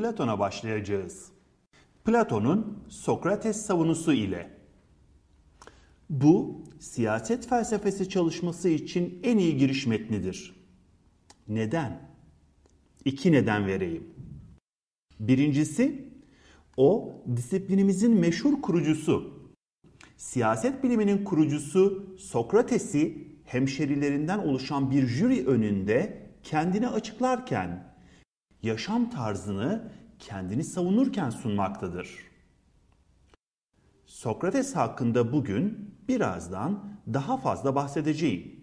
Platon'a başlayacağız. Platon'un Sokrates savunusu ile. Bu siyaset felsefesi çalışması için en iyi giriş metnidir. Neden? İki neden vereyim. Birincisi, o disiplinimizin meşhur kurucusu, siyaset biliminin kurucusu Sokrates'i hemşerilerinden oluşan bir jüri önünde kendini açıklarken, yaşam tarzını kendini savunurken sunmaktadır. Sokrates hakkında bugün birazdan daha fazla bahsedeceğim.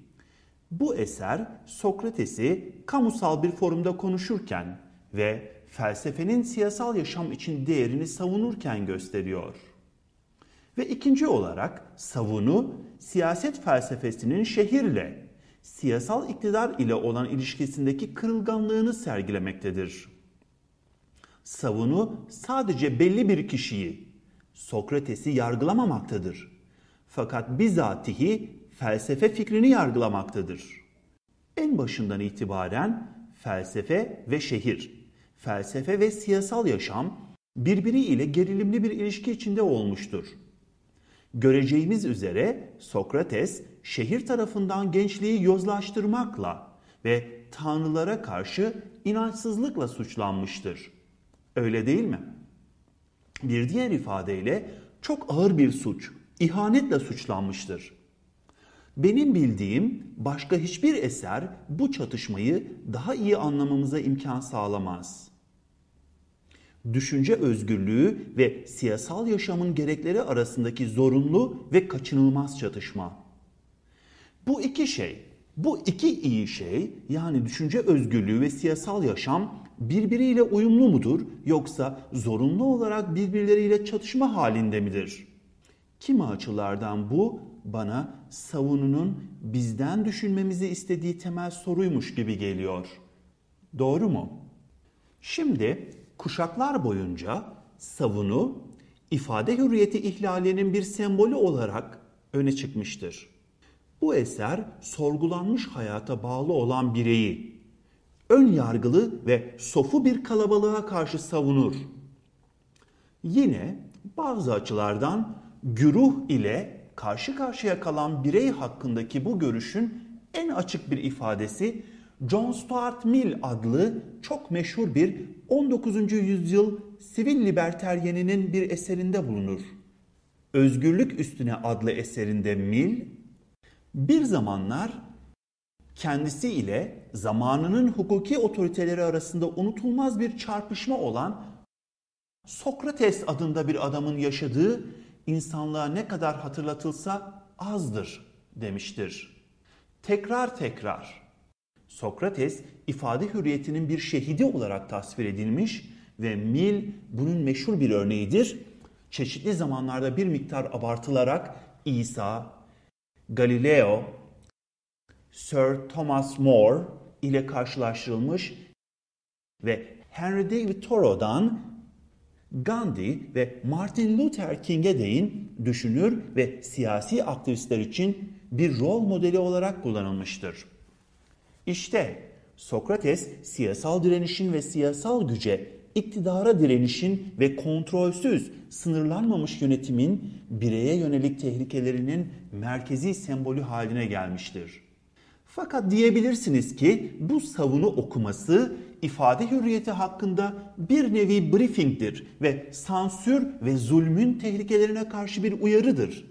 Bu eser Sokrates'i kamusal bir forumda konuşurken ve felsefenin siyasal yaşam için değerini savunurken gösteriyor. Ve ikinci olarak savunu siyaset felsefesinin şehirle, siyasal iktidar ile olan ilişkisindeki kırılganlığını sergilemektedir. Savunu sadece belli bir kişiyi, Sokrates'i yargılamamaktadır. Fakat bizatihi felsefe fikrini yargılamaktadır. En başından itibaren felsefe ve şehir, felsefe ve siyasal yaşam birbiriyle gerilimli bir ilişki içinde olmuştur. Göreceğimiz üzere Sokrates şehir tarafından gençliği yozlaştırmakla ve tanrılara karşı inançsızlıkla suçlanmıştır. Öyle değil mi? Bir diğer ifadeyle çok ağır bir suç, ihanetle suçlanmıştır. Benim bildiğim başka hiçbir eser bu çatışmayı daha iyi anlamamıza imkan sağlamaz. Düşünce özgürlüğü ve siyasal yaşamın gerekleri arasındaki zorunlu ve kaçınılmaz çatışma. Bu iki şey, bu iki iyi şey yani düşünce özgürlüğü ve siyasal yaşam birbiriyle uyumlu mudur yoksa zorunlu olarak birbirleriyle çatışma halinde midir? Kimi açılardan bu bana savununun bizden düşünmemizi istediği temel soruymuş gibi geliyor. Doğru mu? Şimdi kuşaklar boyunca savunu ifade hürriyeti ihlalinin bir sembolü olarak öne çıkmıştır. Bu eser sorgulanmış hayata bağlı olan bireyi ön yargılı ve sofu bir kalabalığa karşı savunur. Yine bazı açılardan güruh ile karşı karşıya kalan birey hakkındaki bu görüşün en açık bir ifadesi John Stuart Mill adlı çok meşhur bir 19. yüzyıl sivil liberteryeninin bir eserinde bulunur. Özgürlük Üstüne adlı eserinde Mill, bir zamanlar kendisi ile zamanının hukuki otoriteleri arasında unutulmaz bir çarpışma olan Sokrates adında bir adamın yaşadığı insanlığa ne kadar hatırlatılsa azdır demiştir. Tekrar tekrar Sokrates ifade hürriyetinin bir şehidi olarak tasvir edilmiş ve Mill bunun meşhur bir örneğidir. Çeşitli zamanlarda bir miktar abartılarak İsa, Galileo, Sir Thomas More ile karşılaştırılmış ve Henry David Thoreau'dan Gandhi ve Martin Luther King'e değin düşünür ve siyasi aktivistler için bir rol modeli olarak kullanılmıştır. İşte Sokrates siyasal direnişin ve siyasal güce, iktidara direnişin ve kontrolsüz, sınırlanmamış yönetimin bireye yönelik tehlikelerinin merkezi sembolü haline gelmiştir. Fakat diyebilirsiniz ki bu savunu okuması ifade hürriyeti hakkında bir nevi briefingdir ve sansür ve zulmün tehlikelerine karşı bir uyarıdır.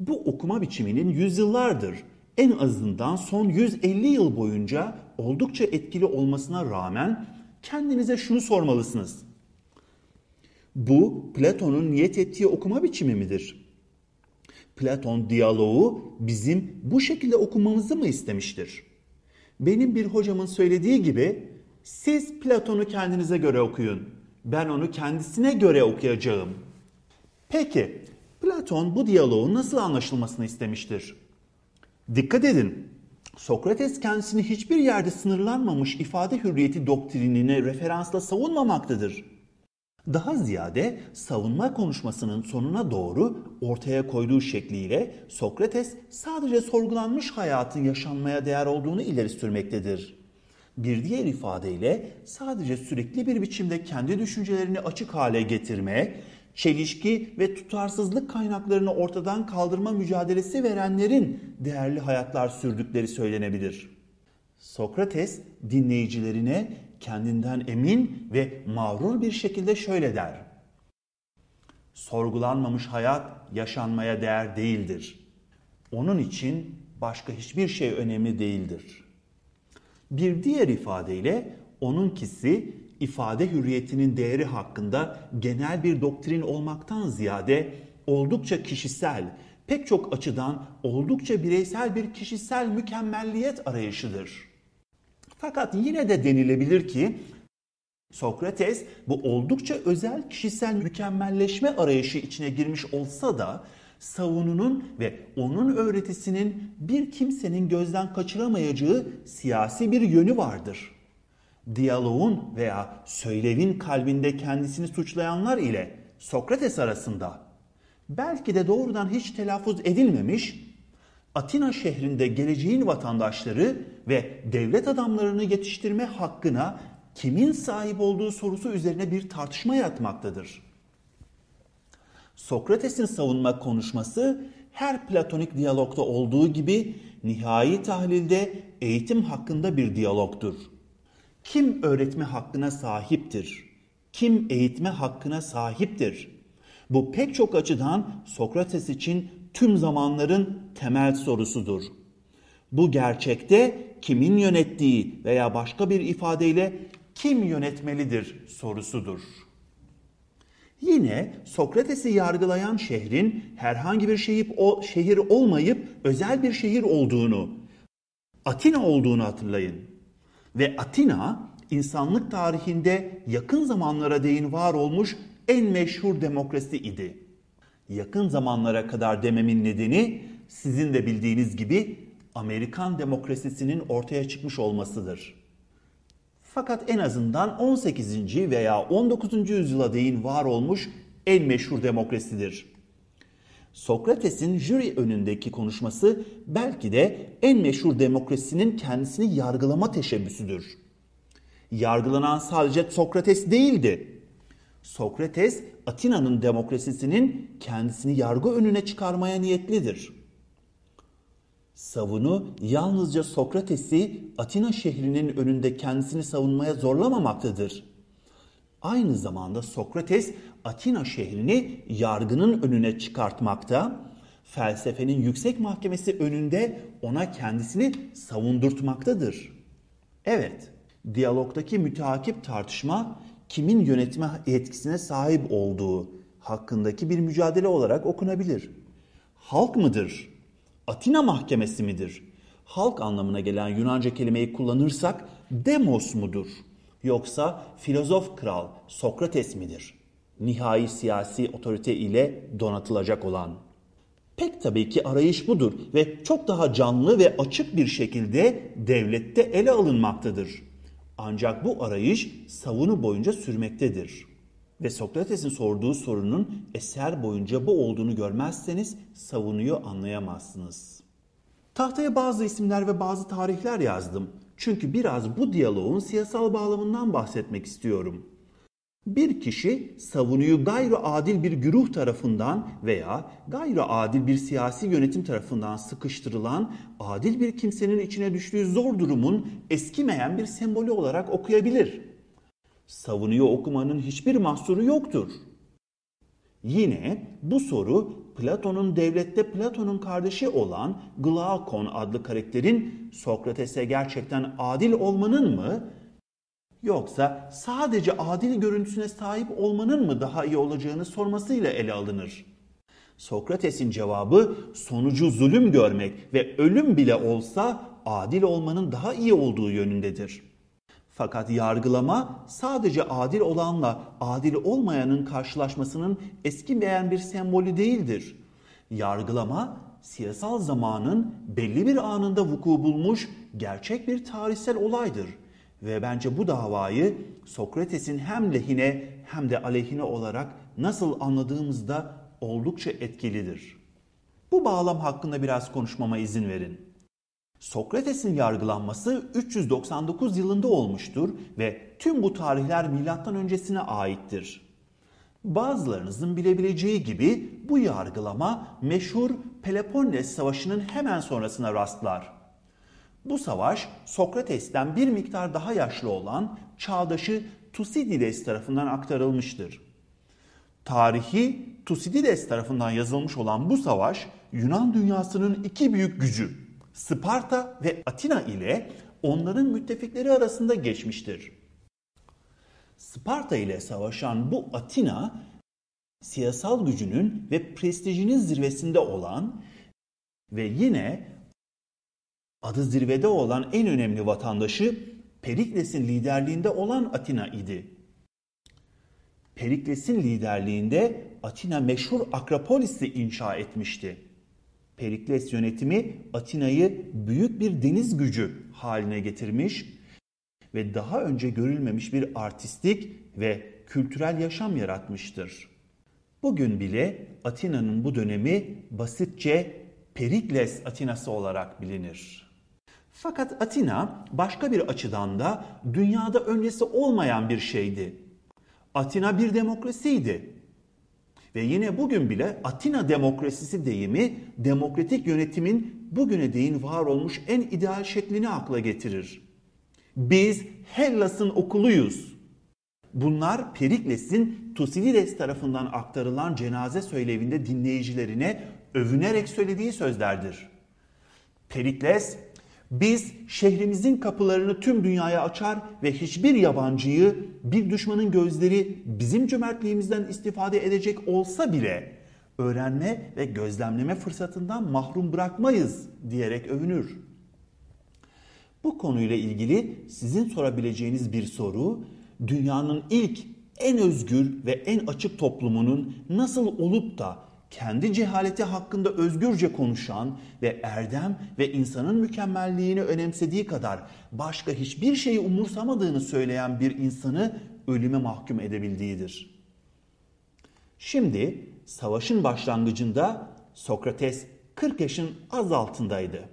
Bu okuma biçiminin yüzyıllardır en azından son 150 yıl boyunca oldukça etkili olmasına rağmen kendinize şunu sormalısınız. Bu Platon'un niyet ettiği okuma biçimi midir? Platon diyaloğu bizim bu şekilde okumamızı mı istemiştir? Benim bir hocamın söylediği gibi siz Platon'u kendinize göre okuyun. Ben onu kendisine göre okuyacağım. Peki Platon bu diyaloğun nasıl anlaşılmasını istemiştir? Dikkat edin. Sokrates kendisini hiçbir yerde sınırlanmamış ifade hürriyeti doktrinine referansla savunmamaktadır. Daha ziyade savunma konuşmasının sonuna doğru ortaya koyduğu şekliyle Sokrates sadece sorgulanmış hayatın yaşanmaya değer olduğunu ileri sürmektedir. Bir diğer ifadeyle sadece sürekli bir biçimde kendi düşüncelerini açık hale getirme, çelişki ve tutarsızlık kaynaklarını ortadan kaldırma mücadelesi verenlerin değerli hayatlar sürdükleri söylenebilir. Sokrates dinleyicilerine kendinden emin ve mağrur bir şekilde şöyle der. Sorgulanmamış hayat yaşanmaya değer değildir. Onun için başka hiçbir şey önemli değildir. Bir diğer ifadeyle onunkisi ifade hürriyetinin değeri hakkında genel bir doktrin olmaktan ziyade oldukça kişisel, pek çok açıdan oldukça bireysel bir kişisel mükemmelliyet arayışıdır. Fakat yine de denilebilir ki Sokrates bu oldukça özel kişisel mükemmelleşme arayışı içine girmiş olsa da savununun ve onun öğretisinin bir kimsenin gözden kaçıramayacağı siyasi bir yönü vardır. Diyaloğun veya söylevin kalbinde kendisini suçlayanlar ile Sokrates arasında belki de doğrudan hiç telaffuz edilmemiş Atina şehrinde geleceğin vatandaşları ve devlet adamlarını yetiştirme hakkına kimin sahip olduğu sorusu üzerine bir tartışma yatmaktadır. Sokrates'in savunma konuşması her platonik diyalogda olduğu gibi nihai tahlilde eğitim hakkında bir diyalogdur. Kim öğretme hakkına sahiptir? Kim eğitme hakkına sahiptir? Bu pek çok açıdan Sokrates için tüm zamanların temel sorusudur. Bu gerçekte kimin yönettiği veya başka bir ifadeyle kim yönetmelidir sorusudur. Yine Sokrates'i yargılayan şehrin herhangi bir şehir, o, şehir olmayıp özel bir şehir olduğunu, Atina olduğunu hatırlayın. Ve Atina insanlık tarihinde yakın zamanlara değin var olmuş en meşhur demokrasi idi. Yakın zamanlara kadar dememin nedeni sizin de bildiğiniz gibi Amerikan demokrasisinin ortaya çıkmış olmasıdır. Fakat en azından 18. veya 19. yüzyıla değin var olmuş en meşhur demokrasidir. Sokrates'in jüri önündeki konuşması belki de en meşhur demokrasinin kendisini yargılama teşebbüsüdür. Yargılanan sadece Sokrates değildi. Sokrates Atina'nın demokrasisinin kendisini yargı önüne çıkarmaya niyetlidir. Savunu yalnızca Sokrates'i Atina şehrinin önünde kendisini savunmaya zorlamamaktadır. Aynı zamanda Sokrates Atina şehrini yargının önüne çıkartmakta, felsefenin yüksek mahkemesi önünde ona kendisini savundurtmaktadır. Evet, diyalogdaki müteakip tartışma kimin yönetme yetkisine sahip olduğu hakkındaki bir mücadele olarak okunabilir. Halk mıdır Atina mahkemesi midir? Halk anlamına gelen Yunanca kelimeyi kullanırsak demos mudur? Yoksa filozof kral Sokrates midir? Nihai siyasi otorite ile donatılacak olan. Pek tabii ki arayış budur ve çok daha canlı ve açık bir şekilde devlette ele alınmaktadır. Ancak bu arayış savunu boyunca sürmektedir ve Sokrates'in sorduğu sorunun eser boyunca bu olduğunu görmezseniz savunuyor anlayamazsınız. Tahtaya bazı isimler ve bazı tarihler yazdım. Çünkü biraz bu diyaloğun siyasal bağlamından bahsetmek istiyorum. Bir kişi savunuyu gayri adil bir güruh tarafından veya gayri adil bir siyasi yönetim tarafından sıkıştırılan adil bir kimsenin içine düştüğü zor durumun eskimeyen bir sembolü olarak okuyabilir savunuyor okumanın hiçbir mahsuru yoktur. Yine bu soru Platon'un devlette Platon'un kardeşi olan Glaukon adlı karakterin Sokrates'e gerçekten adil olmanın mı yoksa sadece adil görüntüsüne sahip olmanın mı daha iyi olacağını sormasıyla ele alınır. Sokrates'in cevabı sonucu zulüm görmek ve ölüm bile olsa adil olmanın daha iyi olduğu yönündedir. Fakat yargılama sadece adil olanla adil olmayanın karşılaşmasının eskimeyen bir sembolü değildir. Yargılama siyasal zamanın belli bir anında vuku bulmuş gerçek bir tarihsel olaydır. Ve bence bu davayı Sokrates'in hem lehine hem de aleyhine olarak nasıl anladığımızda oldukça etkilidir. Bu bağlam hakkında biraz konuşmama izin verin. Sokrates'in yargılanması 399 yılında olmuştur ve tüm bu tarihler milattan öncesine aittir. Bazılarınızın bilebileceği gibi bu yargılama meşhur Peloponnes Savaşı'nın hemen sonrasına rastlar. Bu savaş Sokrates'ten bir miktar daha yaşlı olan çağdaşı Tusidides tarafından aktarılmıştır. Tarihi Tusidides tarafından yazılmış olan bu savaş Yunan dünyasının iki büyük gücü Sparta ve Atina ile onların müttefikleri arasında geçmiştir. Sparta ile savaşan bu Atina siyasal gücünün ve prestijinin zirvesinde olan ve yine adı zirvede olan en önemli vatandaşı Perikles'in liderliğinde olan Atina idi. Perikles'in liderliğinde Atina meşhur Akropolis'i inşa etmişti. Perikles yönetimi Atina'yı büyük bir deniz gücü haline getirmiş ve daha önce görülmemiş bir artistik ve kültürel yaşam yaratmıştır. Bugün bile Atina'nın bu dönemi basitçe Perikles Atinası olarak bilinir. Fakat Atina başka bir açıdan da dünyada öncesi olmayan bir şeydi. Atina bir demokrasiydi. Ve yine bugün bile Atina demokrasisi deyimi demokratik yönetimin bugüne değin var olmuş en ideal şeklini akla getirir. Biz Hellas'ın okuluyuz. Bunlar Perikles'in Tusidides tarafından aktarılan cenaze söylevinde dinleyicilerine övünerek söylediği sözlerdir. Perikles, biz şehrimizin kapılarını tüm dünyaya açar ve hiçbir yabancıyı bir düşmanın gözleri bizim cömertliğimizden istifade edecek olsa bile öğrenme ve gözlemleme fırsatından mahrum bırakmayız diyerek övünür. Bu konuyla ilgili sizin sorabileceğiniz bir soru dünyanın ilk en özgür ve en açık toplumunun nasıl olup da kendi cehaleti hakkında özgürce konuşan ve erdem ve insanın mükemmelliğini önemsediği kadar başka hiçbir şeyi umursamadığını söyleyen bir insanı ölüme mahkum edebildiğidir. Şimdi savaşın başlangıcında Sokrates 40 yaşın az altındaydı.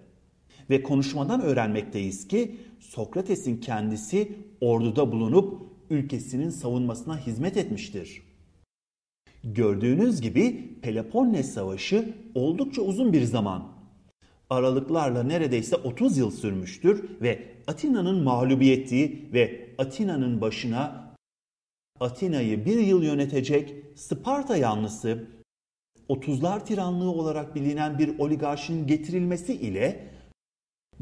Ve konuşmadan öğrenmekteyiz ki Sokrates'in kendisi orduda bulunup ülkesinin savunmasına hizmet etmiştir. Gördüğünüz gibi Peloponnes Savaşı oldukça uzun bir zaman. Aralıklarla neredeyse 30 yıl sürmüştür ve Atina'nın mağlubiyeti ve Atina'nın başına Atina'yı bir yıl yönetecek Sparta yanlısı 30'lar tiranlığı olarak bilinen bir oligarşinin getirilmesi ile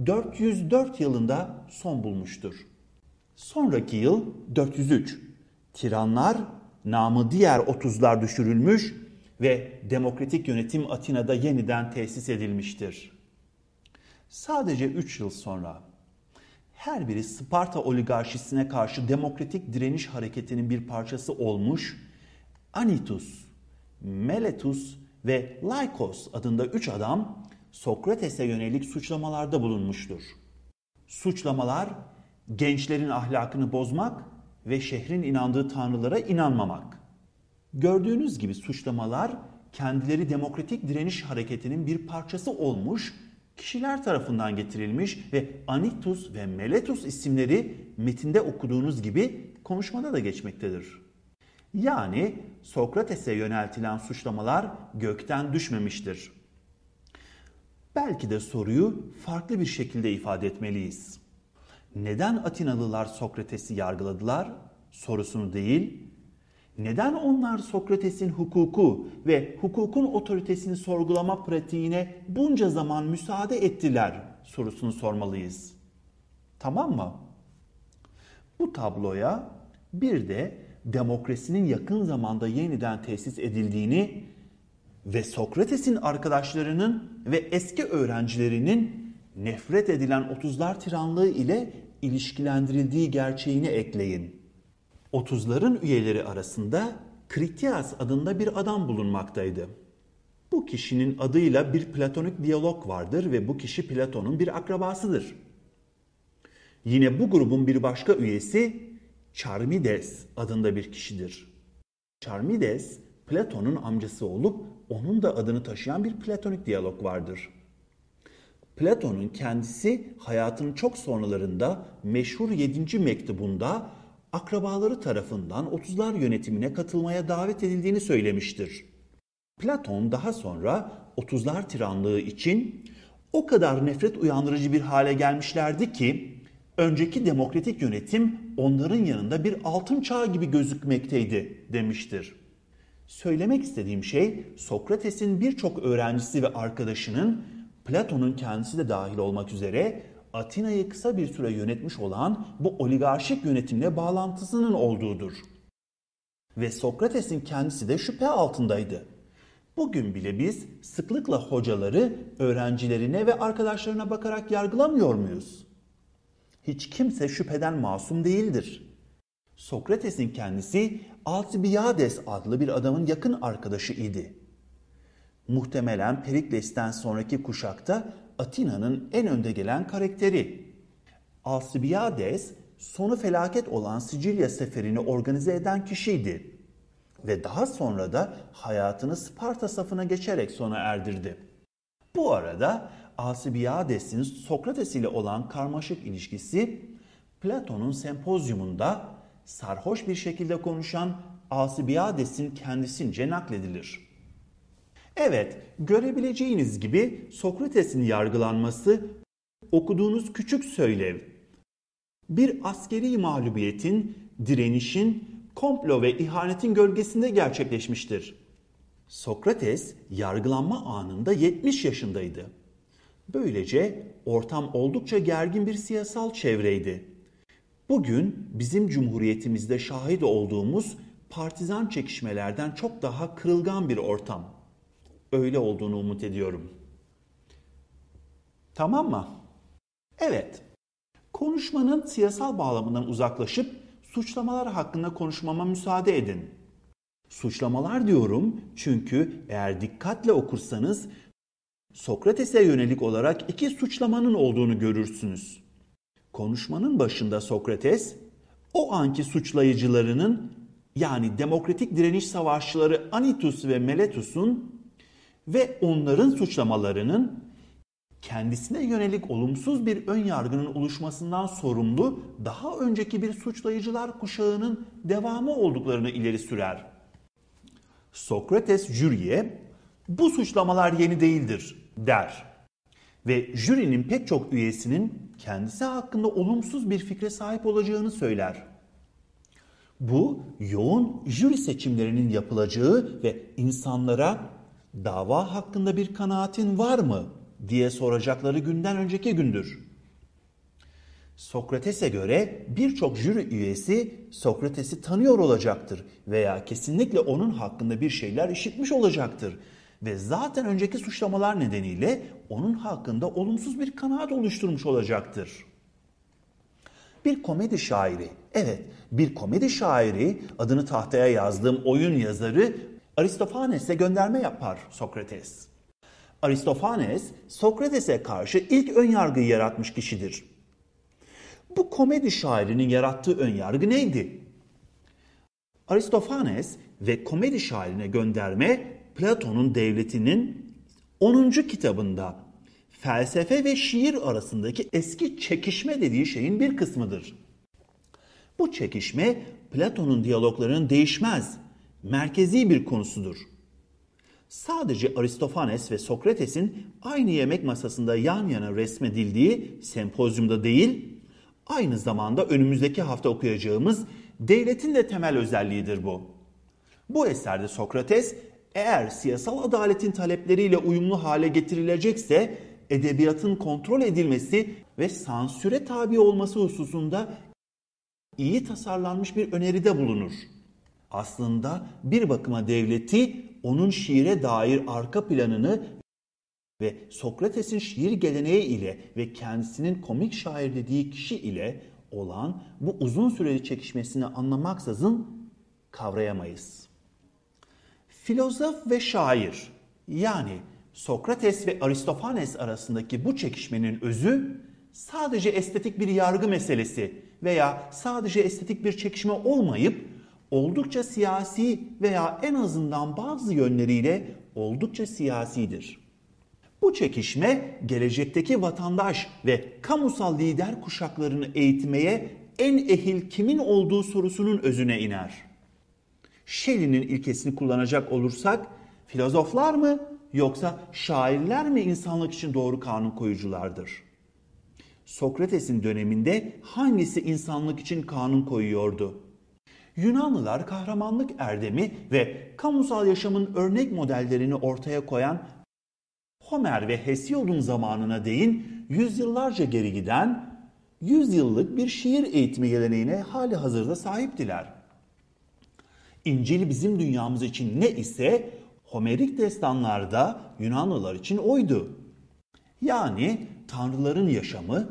404 yılında son bulmuştur. Sonraki yıl 403. Tiranlar namı diğer 30'lar düşürülmüş ve demokratik yönetim Atina'da yeniden tesis edilmiştir. Sadece 3 yıl sonra her biri Sparta oligarşisine karşı demokratik direniş hareketinin bir parçası olmuş Anitus, Meletus ve Laikos adında üç adam Sokrates'e yönelik suçlamalarda bulunmuştur. Suçlamalar gençlerin ahlakını bozmak ve şehrin inandığı tanrılara inanmamak. Gördüğünüz gibi suçlamalar kendileri demokratik direniş hareketinin bir parçası olmuş kişiler tarafından getirilmiş ve Anitus ve Meletus isimleri metinde okuduğunuz gibi konuşmada da geçmektedir. Yani Sokrates'e yöneltilen suçlamalar gökten düşmemiştir. Belki de soruyu farklı bir şekilde ifade etmeliyiz. Neden Atinalılar Sokrates'i yargıladılar sorusunu değil, neden onlar Sokrates'in hukuku ve hukukun otoritesini sorgulama pratiğine bunca zaman müsaade ettiler sorusunu sormalıyız. Tamam mı? Bu tabloya bir de demokrasinin yakın zamanda yeniden tesis edildiğini ve Sokrates'in arkadaşlarının ve eski öğrencilerinin nefret edilen 30'lar tiranlığı ile ilişkilendirildiği gerçeğini ekleyin. 30'ların üyeleri arasında Kritias adında bir adam bulunmaktaydı. Bu kişinin adıyla bir platonik diyalog vardır ve bu kişi Platon'un bir akrabasıdır. Yine bu grubun bir başka üyesi Charmides adında bir kişidir. Charmides Platon'un amcası olup onun da adını taşıyan bir platonik diyalog vardır. Platon'un kendisi hayatının çok sonralarında meşhur 7. mektubunda akrabaları tarafından 30'lar yönetimine katılmaya davet edildiğini söylemiştir. Platon daha sonra 30'lar tiranlığı için o kadar nefret uyandırıcı bir hale gelmişlerdi ki önceki demokratik yönetim onların yanında bir altın çağ gibi gözükmekteydi demiştir. Söylemek istediğim şey Sokrates'in birçok öğrencisi ve arkadaşının Platon'un kendisi de dahil olmak üzere Atina'yı kısa bir süre yönetmiş olan bu oligarşik yönetimle bağlantısının olduğudur. Ve Sokrates'in kendisi de şüphe altındaydı. Bugün bile biz sıklıkla hocaları öğrencilerine ve arkadaşlarına bakarak yargılamıyor muyuz? Hiç kimse şüpheden masum değildir. Sokrates'in kendisi Alcibiades adlı bir adamın yakın arkadaşı idi. Muhtemelen Perikles'ten sonraki kuşakta Atina'nın en önde gelen karakteri. Alcibiades sonu felaket olan Sicilya seferini organize eden kişiydi ve daha sonra da hayatını Sparta safına geçerek sona erdirdi. Bu arada Alcibiades'in Sokrates ile olan karmaşık ilişkisi Platon'un sempozyumunda sarhoş bir şekilde konuşan Alcibiades'in kendisince nakledilir. Evet, görebileceğiniz gibi Sokrates'in yargılanması okuduğunuz küçük söylev. Bir askeri mağlubiyetin, direnişin, komplo ve ihanetin gölgesinde gerçekleşmiştir. Sokrates yargılanma anında 70 yaşındaydı. Böylece ortam oldukça gergin bir siyasal çevreydi. Bugün bizim cumhuriyetimizde şahit olduğumuz partizan çekişmelerden çok daha kırılgan bir ortam. Öyle olduğunu umut ediyorum. Tamam mı? Evet. Konuşmanın siyasal bağlamından uzaklaşıp suçlamalar hakkında konuşmama müsaade edin. Suçlamalar diyorum çünkü eğer dikkatle okursanız Sokrates'e yönelik olarak iki suçlamanın olduğunu görürsünüz. Konuşmanın başında Sokrates, o anki suçlayıcılarının yani demokratik direniş savaşçıları Anitus ve Meletus'un ve onların suçlamalarının kendisine yönelik olumsuz bir ön yargının oluşmasından sorumlu daha önceki bir suçlayıcılar kuşağının devamı olduklarını ileri sürer. Sokrates jüriye bu suçlamalar yeni değildir der ve jürinin pek çok üyesinin kendisi hakkında olumsuz bir fikre sahip olacağını söyler. Bu yoğun jüri seçimlerinin yapılacağı ve insanlara dava hakkında bir kanaatin var mı diye soracakları günden önceki gündür. Sokrates'e göre birçok jüri üyesi Sokrates'i tanıyor olacaktır veya kesinlikle onun hakkında bir şeyler işitmiş olacaktır ve zaten önceki suçlamalar nedeniyle onun hakkında olumsuz bir kanaat oluşturmuş olacaktır. Bir komedi şairi, evet bir komedi şairi adını tahtaya yazdığım oyun yazarı Aristofanes'e gönderme yapar Sokrates. Aristofanes, Sokrates'e karşı ilk ön yargıyı yaratmış kişidir. Bu komedi şairinin yarattığı ön yargı neydi? Aristofanes ve komedi şairine gönderme Platon'un devletinin 10. kitabında felsefe ve şiir arasındaki eski çekişme dediği şeyin bir kısmıdır. Bu çekişme Platon'un diyaloglarının değişmez, merkezi bir konusudur. Sadece Aristofanes ve Sokrates'in aynı yemek masasında yan yana resmedildiği sempozyumda değil, aynı zamanda önümüzdeki hafta okuyacağımız devletin de temel özelliğidir bu. Bu eserde Sokrates eğer siyasal adaletin talepleriyle uyumlu hale getirilecekse edebiyatın kontrol edilmesi ve sansüre tabi olması hususunda iyi tasarlanmış bir öneride bulunur. Aslında bir bakıma devleti onun şiire dair arka planını ve Sokrates'in şiir geleneği ile ve kendisinin komik şair dediği kişi ile olan bu uzun süreli çekişmesini anlamaksızın kavrayamayız. Filozof ve şair yani Sokrates ve Aristofanes arasındaki bu çekişmenin özü sadece estetik bir yargı meselesi veya sadece estetik bir çekişme olmayıp oldukça siyasi veya en azından bazı yönleriyle oldukça siyasidir. Bu çekişme gelecekteki vatandaş ve kamusal lider kuşaklarını eğitmeye en ehil kimin olduğu sorusunun özüne iner. Shelley'nin ilkesini kullanacak olursak filozoflar mı yoksa şairler mi insanlık için doğru kanun koyuculardır? Sokrates'in döneminde hangisi insanlık için kanun koyuyordu? Yunanlılar kahramanlık erdemi ve kamusal yaşamın örnek modellerini ortaya koyan Homer ve Hesiod'un zamanına değin yüzyıllarca geri giden 100 yıllık bir şiir eğitimi geleneğine hali hazırda sahiptiler. İncil bizim dünyamız için ne ise Homerik destanlarda Yunanlılar için oydu. Yani tanrıların yaşamı,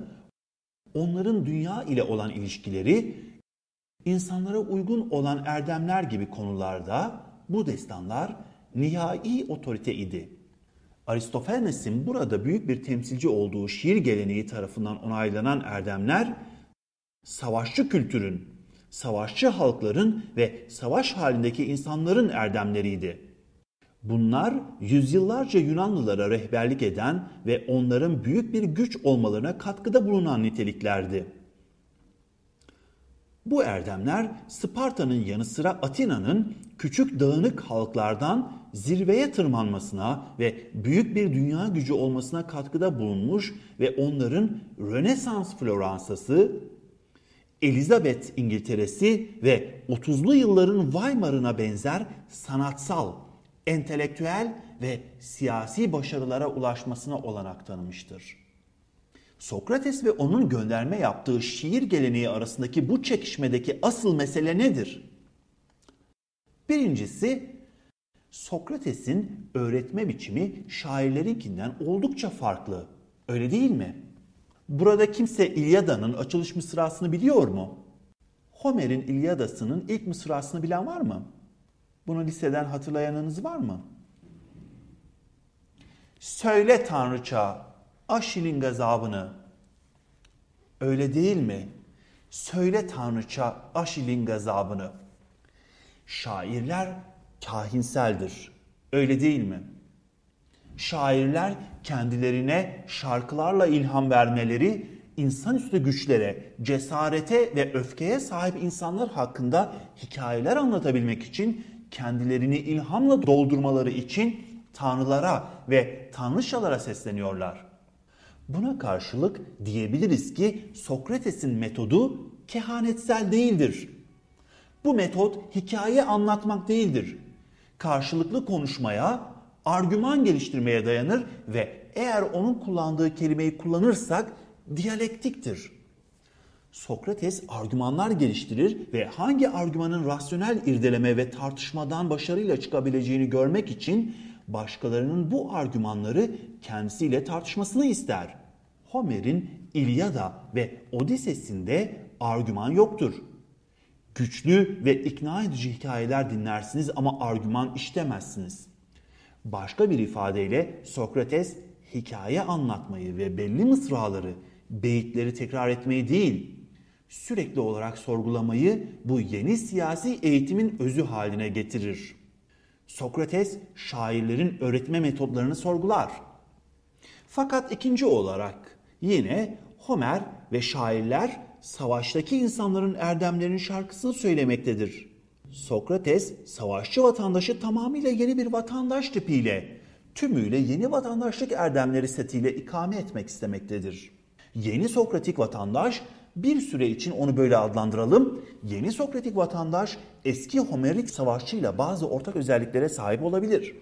onların dünya ile olan ilişkileri, insanlara uygun olan erdemler gibi konularda bu destanlar nihai otorite idi. Aristofanes'in burada büyük bir temsilci olduğu şiir geleneği tarafından onaylanan erdemler, savaşçı kültürün, savaşçı halkların ve savaş halindeki insanların erdemleriydi. Bunlar yüzyıllarca Yunanlılara rehberlik eden ve onların büyük bir güç olmalarına katkıda bulunan niteliklerdi. Bu erdemler Sparta'nın yanı sıra Atina'nın küçük dağınık halklardan zirveye tırmanmasına ve büyük bir dünya gücü olmasına katkıda bulunmuş ve onların Rönesans Floransa'sı, Elizabeth İngiltere'si ve 30'lu yılların Weimar'ına benzer sanatsal, entelektüel ve siyasi başarılara ulaşmasına olanak tanımıştır. Sokrates ve onun gönderme yaptığı şiir geleneği arasındaki bu çekişmedeki asıl mesele nedir? Birincisi Sokrates'in öğretme biçimi şairlerinkinden oldukça farklı. Öyle değil mi? Burada kimse İlyada'nın açılış mısrasını biliyor mu? Homer'in İlyada'sının ilk mısrasını bilen var mı? Bunu liseden hatırlayanınız var mı? Söyle tanrıça Aşil'in gazabını. Öyle değil mi? Söyle tanrıça Aşil'in gazabını. Şairler kahinseldir. Öyle değil mi? Şairler kendilerine şarkılarla ilham vermeleri, insanüstü güçlere, cesarete ve öfkeye sahip insanlar hakkında hikayeler anlatabilmek için kendilerini ilhamla doldurmaları için tanrılara ve tanrışalara sesleniyorlar. Buna karşılık diyebiliriz ki Sokrates'in metodu kehanetsel değildir. Bu metot hikaye anlatmak değildir. Karşılıklı konuşmaya, argüman geliştirmeye dayanır ve eğer onun kullandığı kelimeyi kullanırsak diyalektiktir. Sokrates argümanlar geliştirir ve hangi argümanın rasyonel irdeleme ve tartışmadan başarıyla çıkabileceğini görmek için başkalarının bu argümanları kendisiyle tartışmasını ister. Homer'in İlyada ve Odisesinde argüman yoktur. Güçlü ve ikna edici hikayeler dinlersiniz ama argüman işlemezsiniz. Başka bir ifadeyle Sokrates hikaye anlatmayı ve belli mısraları, beyitleri tekrar etmeyi değil, sürekli olarak sorgulamayı bu yeni siyasi eğitimin özü haline getirir. Sokrates şairlerin öğretme metodlarını sorgular. Fakat ikinci olarak yine Homer ve şairler savaştaki insanların erdemlerinin şarkısını söylemektedir. Sokrates savaşçı vatandaşı tamamıyla yeni bir vatandaş tipiyle, tümüyle yeni vatandaşlık erdemleri setiyle ikame etmek istemektedir. Yeni Sokratik vatandaş bir süre için onu böyle adlandıralım. Yeni Sokratik vatandaş eski Homerik savaşçıyla bazı ortak özelliklere sahip olabilir.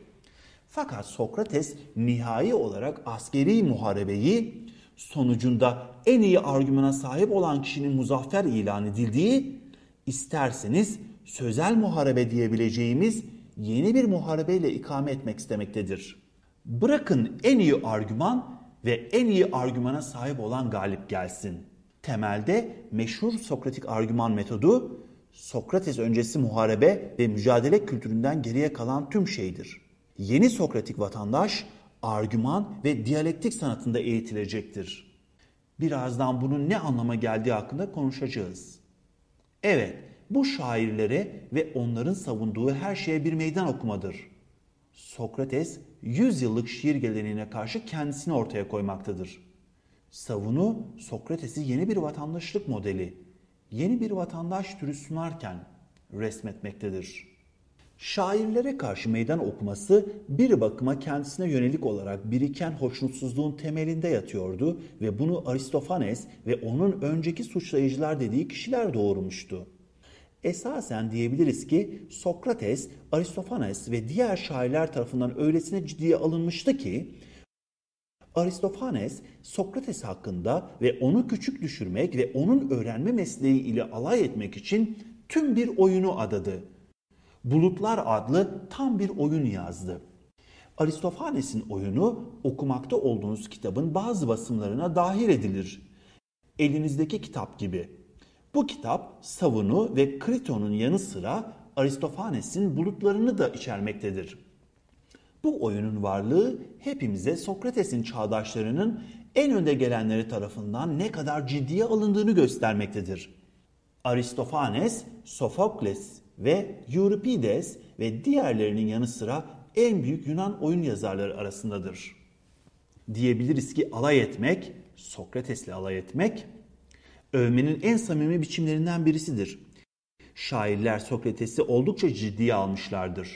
Fakat Sokrates nihai olarak askeri muharebeyi sonucunda en iyi argümana sahip olan kişinin muzaffer ilan edildiği, isterseniz sözel muharebe diyebileceğimiz yeni bir muharebeyle ikame etmek istemektedir. Bırakın en iyi argüman ve en iyi argümana sahip olan galip gelsin. Temelde meşhur Sokratik argüman metodu Sokrates öncesi muharebe ve mücadele kültüründen geriye kalan tüm şeydir. Yeni Sokratik vatandaş argüman ve diyalektik sanatında eğitilecektir. Birazdan bunun ne anlama geldiği hakkında konuşacağız. Evet, bu şairlere ve onların savunduğu her şeye bir meydan okumadır. Sokrates 100 yıllık şiir geleneğine karşı kendisini ortaya koymaktadır. Savunu Sokrates'i yeni bir vatandaşlık modeli, yeni bir vatandaş türü sunarken resmetmektedir. Şairlere karşı meydan okuması bir bakıma kendisine yönelik olarak biriken hoşnutsuzluğun temelinde yatıyordu ve bunu Aristofanes ve onun önceki suçlayıcılar dediği kişiler doğurmuştu. Esasen diyebiliriz ki Sokrates, Aristofanes ve diğer şairler tarafından öylesine ciddiye alınmıştı ki Aristofanes Sokrates hakkında ve onu küçük düşürmek ve onun öğrenme mesleği ile alay etmek için tüm bir oyunu adadı. Bulutlar adlı tam bir oyun yazdı. Aristofanes'in oyunu okumakta olduğunuz kitabın bazı basımlarına dahil edilir. Elinizdeki kitap gibi. Bu kitap Savun'u ve Kriton'un yanı sıra Aristofanes'in bulutlarını da içermektedir. Bu oyunun varlığı hepimize Sokrates'in çağdaşlarının en önde gelenleri tarafından ne kadar ciddiye alındığını göstermektedir. Aristofanes, Sofokles ve Euripides ve diğerlerinin yanı sıra en büyük Yunan oyun yazarları arasındadır. Diyebiliriz ki alay etmek, Sokrates'le alay etmek, övmenin en samimi biçimlerinden birisidir. Şairler Sokrates'i oldukça ciddiye almışlardır.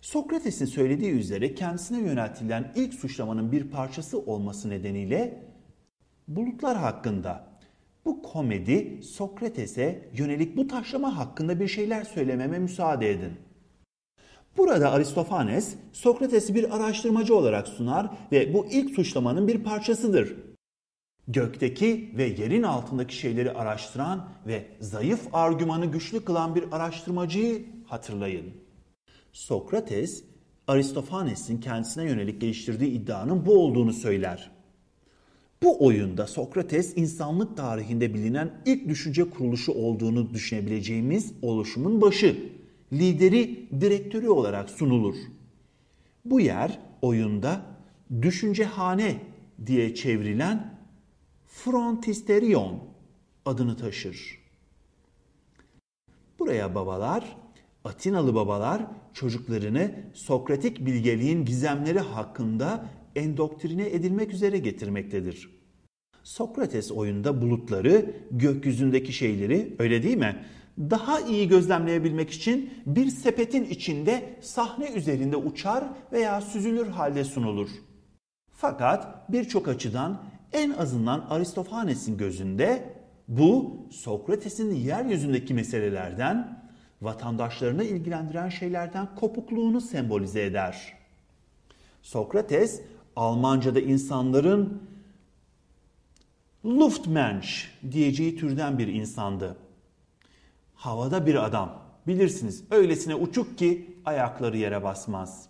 Sokrates'in söylediği üzere kendisine yöneltilen ilk suçlamanın bir parçası olması nedeniyle bulutlar hakkında bu komedi Sokrates'e yönelik bu taşlama hakkında bir şeyler söylememe müsaade edin. Burada Aristofanes Sokrates'i bir araştırmacı olarak sunar ve bu ilk suçlamanın bir parçasıdır. Gökteki ve yerin altındaki şeyleri araştıran ve zayıf argümanı güçlü kılan bir araştırmacıyı hatırlayın. Sokrates, Aristofanes'in kendisine yönelik geliştirdiği iddianın bu olduğunu söyler. Bu oyunda Sokrates insanlık tarihinde bilinen ilk düşünce kuruluşu olduğunu düşünebileceğimiz oluşumun başı, lideri, direktörü olarak sunulur. Bu yer oyunda düşüncehane diye çevrilen Frontisterion adını taşır. Buraya babalar, Atinalı babalar çocuklarını Sokratik bilgeliğin gizemleri hakkında endoktrine edilmek üzere getirmektedir. Sokrates oyunda bulutları, gökyüzündeki şeyleri öyle değil mi? Daha iyi gözlemleyebilmek için bir sepetin içinde sahne üzerinde uçar veya süzülür halde sunulur. Fakat birçok açıdan en azından Aristofanes'in gözünde bu Sokrates'in yeryüzündeki meselelerden, vatandaşlarını ilgilendiren şeylerden kopukluğunu sembolize eder. Sokrates Almanca'da insanların Luftmensch diyeceği türden bir insandı. Havada bir adam. Bilirsiniz öylesine uçuk ki ayakları yere basmaz.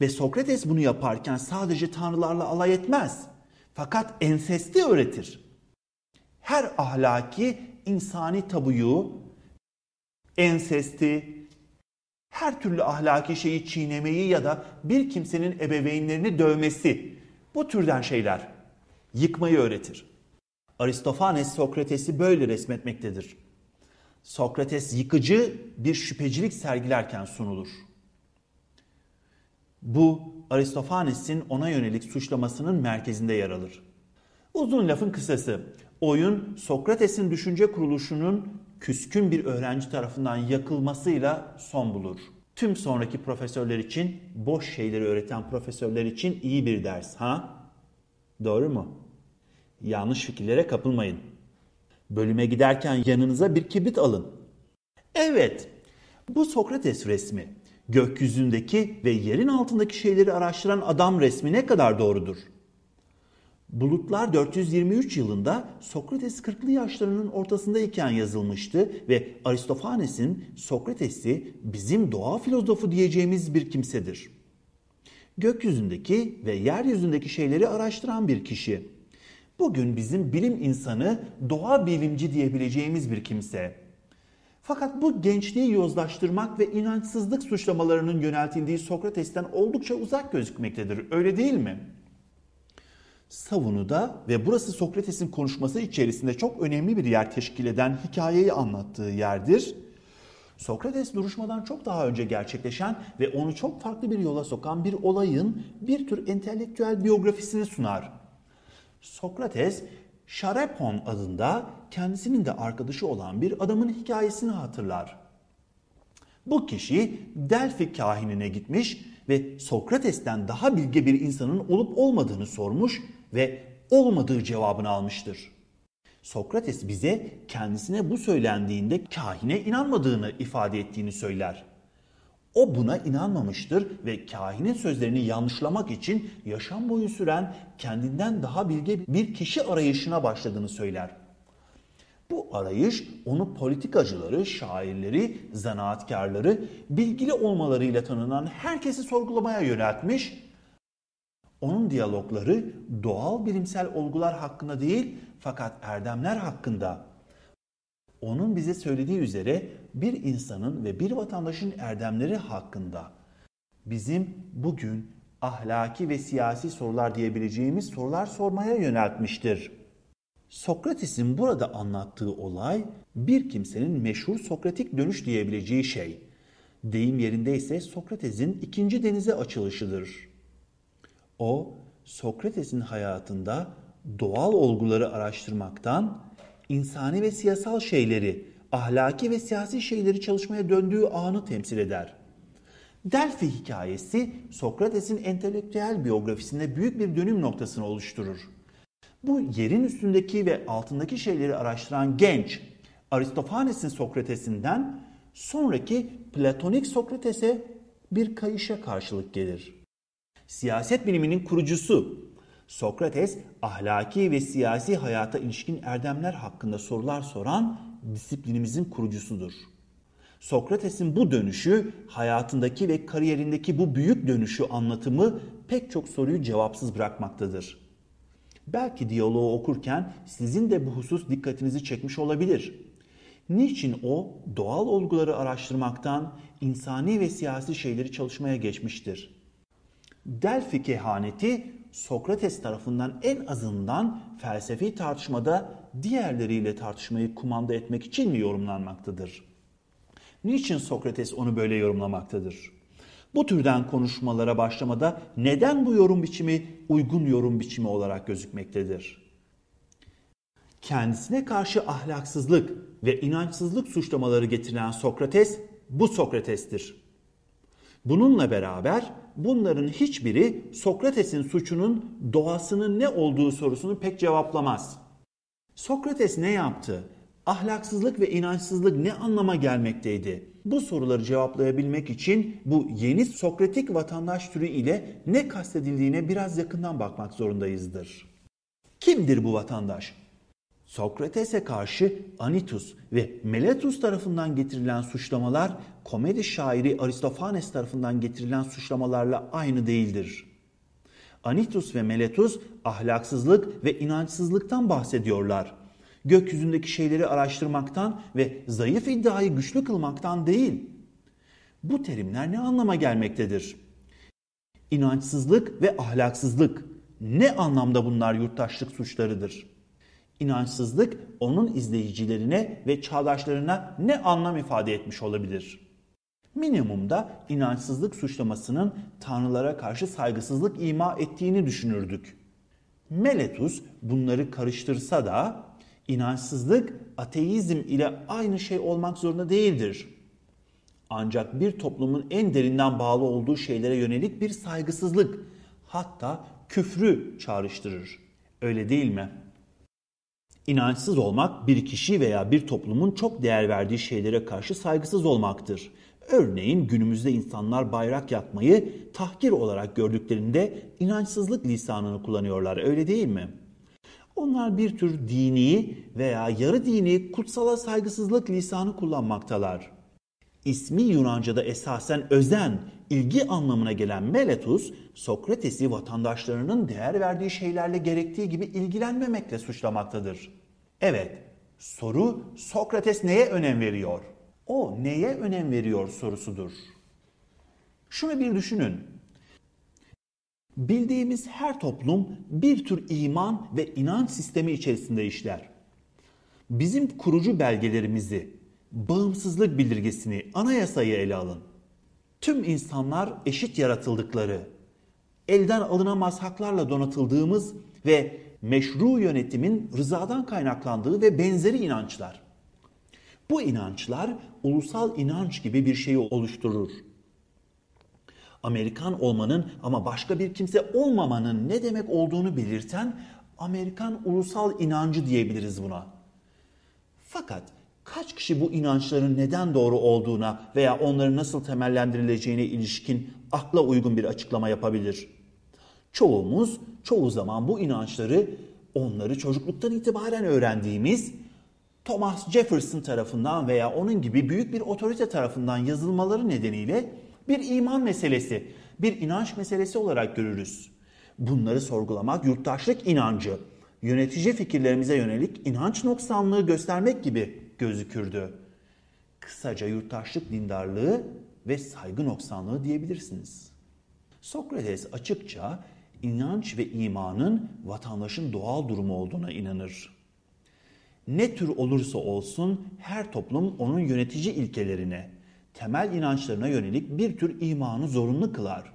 Ve Sokrates bunu yaparken sadece tanrılarla alay etmez. Fakat ensesti öğretir. Her ahlaki insani tabuyu, ensesti, her türlü ahlaki şeyi çiğnemeyi ya da bir kimsenin ebeveynlerini dövmesi bu türden şeyler yıkmayı öğretir. Aristofanes Sokrates'i böyle resmetmektedir. Sokrates yıkıcı bir şüphecilik sergilerken sunulur. Bu Aristofanes'in ona yönelik suçlamasının merkezinde yer alır. Uzun lafın kısası, oyun Sokrates'in düşünce kuruluşunun küskün bir öğrenci tarafından yakılmasıyla son bulur. Tüm sonraki profesörler için, boş şeyleri öğreten profesörler için iyi bir ders. Ha? Doğru mu? Yanlış fikirlere kapılmayın. Bölüme giderken yanınıza bir kibrit alın. Evet, bu Sokrates resmi. Gökyüzündeki ve yerin altındaki şeyleri araştıran adam resmi ne kadar doğrudur? Bulutlar 423 yılında Sokrates 40'lı yaşlarının ortasındayken yazılmıştı ve Aristofanes'in Sokrates'i bizim doğa filozofu diyeceğimiz bir kimsedir. Gökyüzündeki ve yeryüzündeki şeyleri araştıran bir kişi. Bugün bizim bilim insanı, doğa bilimci diyebileceğimiz bir kimse. Fakat bu gençliği yozlaştırmak ve inançsızlık suçlamalarının yöneltildiği Sokrates'ten oldukça uzak gözükmektedir. Öyle değil mi? Savunuda ve burası Sokrates'in konuşması içerisinde çok önemli bir yer teşkil eden hikayeyi anlattığı yerdir. Sokrates duruşmadan çok daha önce gerçekleşen ve onu çok farklı bir yola sokan bir olayın bir tür entelektüel biyografisini sunar. Sokrates, Şarepon adında kendisinin de arkadaşı olan bir adamın hikayesini hatırlar. Bu kişi Delphi kahinine gitmiş ve Sokrates'ten daha bilge bir insanın olup olmadığını sormuş ve olmadığı cevabını almıştır. Sokrates bize kendisine bu söylendiğinde kahine inanmadığını ifade ettiğini söyler. O buna inanmamıştır ve kahinin sözlerini yanlışlamak için yaşam boyu süren kendinden daha bilge bir kişi arayışına başladığını söyler. Bu arayış onu politikacıları, şairleri, zanaatkarları, bilgili olmalarıyla tanınan herkesi sorgulamaya yöneltmiş. Onun diyalogları doğal bilimsel olgular hakkında değil fakat erdemler hakkında. Onun bize söylediği üzere bir insanın ve bir vatandaşın erdemleri hakkında. Bizim bugün ahlaki ve siyasi sorular diyebileceğimiz sorular sormaya yöneltmiştir. Sokrates'in burada anlattığı olay bir kimsenin meşhur Sokratik dönüş diyebileceği şey. Deyim yerinde ise Sokrates'in ikinci denize açılışıdır. O, Sokrates'in hayatında doğal olguları araştırmaktan insani ve siyasal şeyleri, ahlaki ve siyasi şeyleri çalışmaya döndüğü anı temsil eder. Delphi hikayesi Sokrates'in entelektüel biyografisinde büyük bir dönüm noktasını oluşturur. Bu yerin üstündeki ve altındaki şeyleri araştıran genç Aristofanes'in Sokrates'inden sonraki Platonik Sokrates'e bir kayışa karşılık gelir. Siyaset biliminin kurucusu Sokrates ahlaki ve siyasi hayata ilişkin erdemler hakkında sorular soran disiplinimizin kurucusudur. Sokrates'in bu dönüşü, hayatındaki ve kariyerindeki bu büyük dönüşü anlatımı pek çok soruyu cevapsız bırakmaktadır. Belki diyaloğu okurken sizin de bu husus dikkatinizi çekmiş olabilir. Niçin o doğal olguları araştırmaktan insani ve siyasi şeyleri çalışmaya geçmiştir? Delphi kehaneti Sokrates tarafından en azından felsefi tartışmada diğerleriyle tartışmayı kumanda etmek için mi yorumlanmaktadır? Niçin Sokrates onu böyle yorumlamaktadır? Bu türden konuşmalara başlamada neden bu yorum biçimi uygun yorum biçimi olarak gözükmektedir? Kendisine karşı ahlaksızlık ve inançsızlık suçlamaları getirilen Sokrates bu Sokrates'tir. Bununla beraber bunların hiçbiri Sokrates'in suçunun doğasının ne olduğu sorusunu pek cevaplamaz. Sokrates ne yaptı? Ahlaksızlık ve inançsızlık ne anlama gelmekteydi? Bu soruları cevaplayabilmek için bu yeni Sokratik vatandaş türü ile ne kastedildiğine biraz yakından bakmak zorundayızdır. Kimdir bu vatandaş? Sokrates'e karşı Anitus ve Meletus tarafından getirilen suçlamalar komedi şairi Aristofanes tarafından getirilen suçlamalarla aynı değildir. Anitus ve Meletus ahlaksızlık ve inançsızlıktan bahsediyorlar. Gökyüzündeki şeyleri araştırmaktan ve zayıf iddiayı güçlü kılmaktan değil. Bu terimler ne anlama gelmektedir? İnançsızlık ve ahlaksızlık ne anlamda bunlar yurttaşlık suçlarıdır? İnançsızlık onun izleyicilerine ve çağdaşlarına ne anlam ifade etmiş olabilir? Minimumda inançsızlık suçlamasının tanrılara karşı saygısızlık ima ettiğini düşünürdük. Meletus bunları karıştırsa da inançsızlık ateizm ile aynı şey olmak zorunda değildir. Ancak bir toplumun en derinden bağlı olduğu şeylere yönelik bir saygısızlık, hatta küfrü çağrıştırır. Öyle değil mi? İnançsız olmak bir kişi veya bir toplumun çok değer verdiği şeylere karşı saygısız olmaktır. Örneğin günümüzde insanlar bayrak yakmayı tahkir olarak gördüklerinde inançsızlık lisanını kullanıyorlar öyle değil mi? Onlar bir tür dini veya yarı dini kutsala saygısızlık lisanı kullanmaktalar. İsmi Yunanca'da esasen özen, ilgi anlamına gelen Meletus, Sokrates'i vatandaşlarının değer verdiği şeylerle gerektiği gibi ilgilenmemekle suçlamaktadır. Evet, soru Sokrates neye önem veriyor? O neye önem veriyor sorusudur. Şunu bir düşünün. Bildiğimiz her toplum bir tür iman ve inanç sistemi içerisinde işler. Bizim kurucu belgelerimizi, bağımsızlık bildirgesini, anayasayı ele alın. Tüm insanlar eşit yaratıldıkları, elden alınamaz haklarla donatıldığımız ve meşru yönetimin rızadan kaynaklandığı ve benzeri inançlar. Bu inançlar ulusal inanç gibi bir şeyi oluşturur. Amerikan olmanın ama başka bir kimse olmamanın ne demek olduğunu belirten Amerikan ulusal inancı diyebiliriz buna. Fakat kaç kişi bu inançların neden doğru olduğuna veya onların nasıl temellendirileceğine ilişkin akla uygun bir açıklama yapabilir? Çoğumuz çoğu zaman bu inançları onları çocukluktan itibaren öğrendiğimiz Thomas Jefferson tarafından veya onun gibi büyük bir otorite tarafından yazılmaları nedeniyle bir iman meselesi, bir inanç meselesi olarak görürüz. Bunları sorgulamak yurttaşlık inancı, yönetici fikirlerimize yönelik inanç noksanlığı göstermek gibi gözükürdü. Kısaca yurttaşlık dindarlığı ve saygı noksanlığı diyebilirsiniz. Sokrates açıkça inanç ve imanın vatandaşın doğal durumu olduğuna inanır. Ne tür olursa olsun her toplum onun yönetici ilkelerine, temel inançlarına yönelik bir tür imanı zorunlu kılar.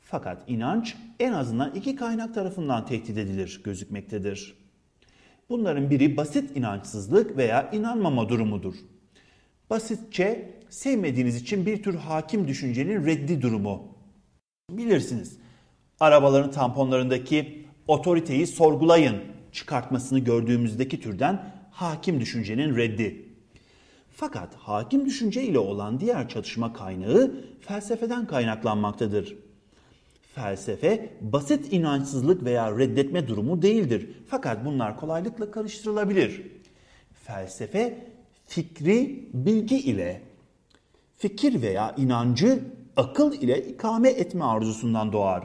Fakat inanç en azından iki kaynak tarafından tehdit edilir gözükmektedir. Bunların biri basit inançsızlık veya inanmama durumudur. Basitçe sevmediğiniz için bir tür hakim düşüncenin reddi durumu. Bilirsiniz, arabaların tamponlarındaki otoriteyi sorgulayın çıkartmasını gördüğümüzdeki türden hakim düşüncenin reddi. Fakat hakim düşünce ile olan diğer çatışma kaynağı felsefeden kaynaklanmaktadır. Felsefe basit inançsızlık veya reddetme durumu değildir. Fakat bunlar kolaylıkla karıştırılabilir. Felsefe fikri bilgi ile, fikir veya inancı akıl ile ikame etme arzusundan doğar.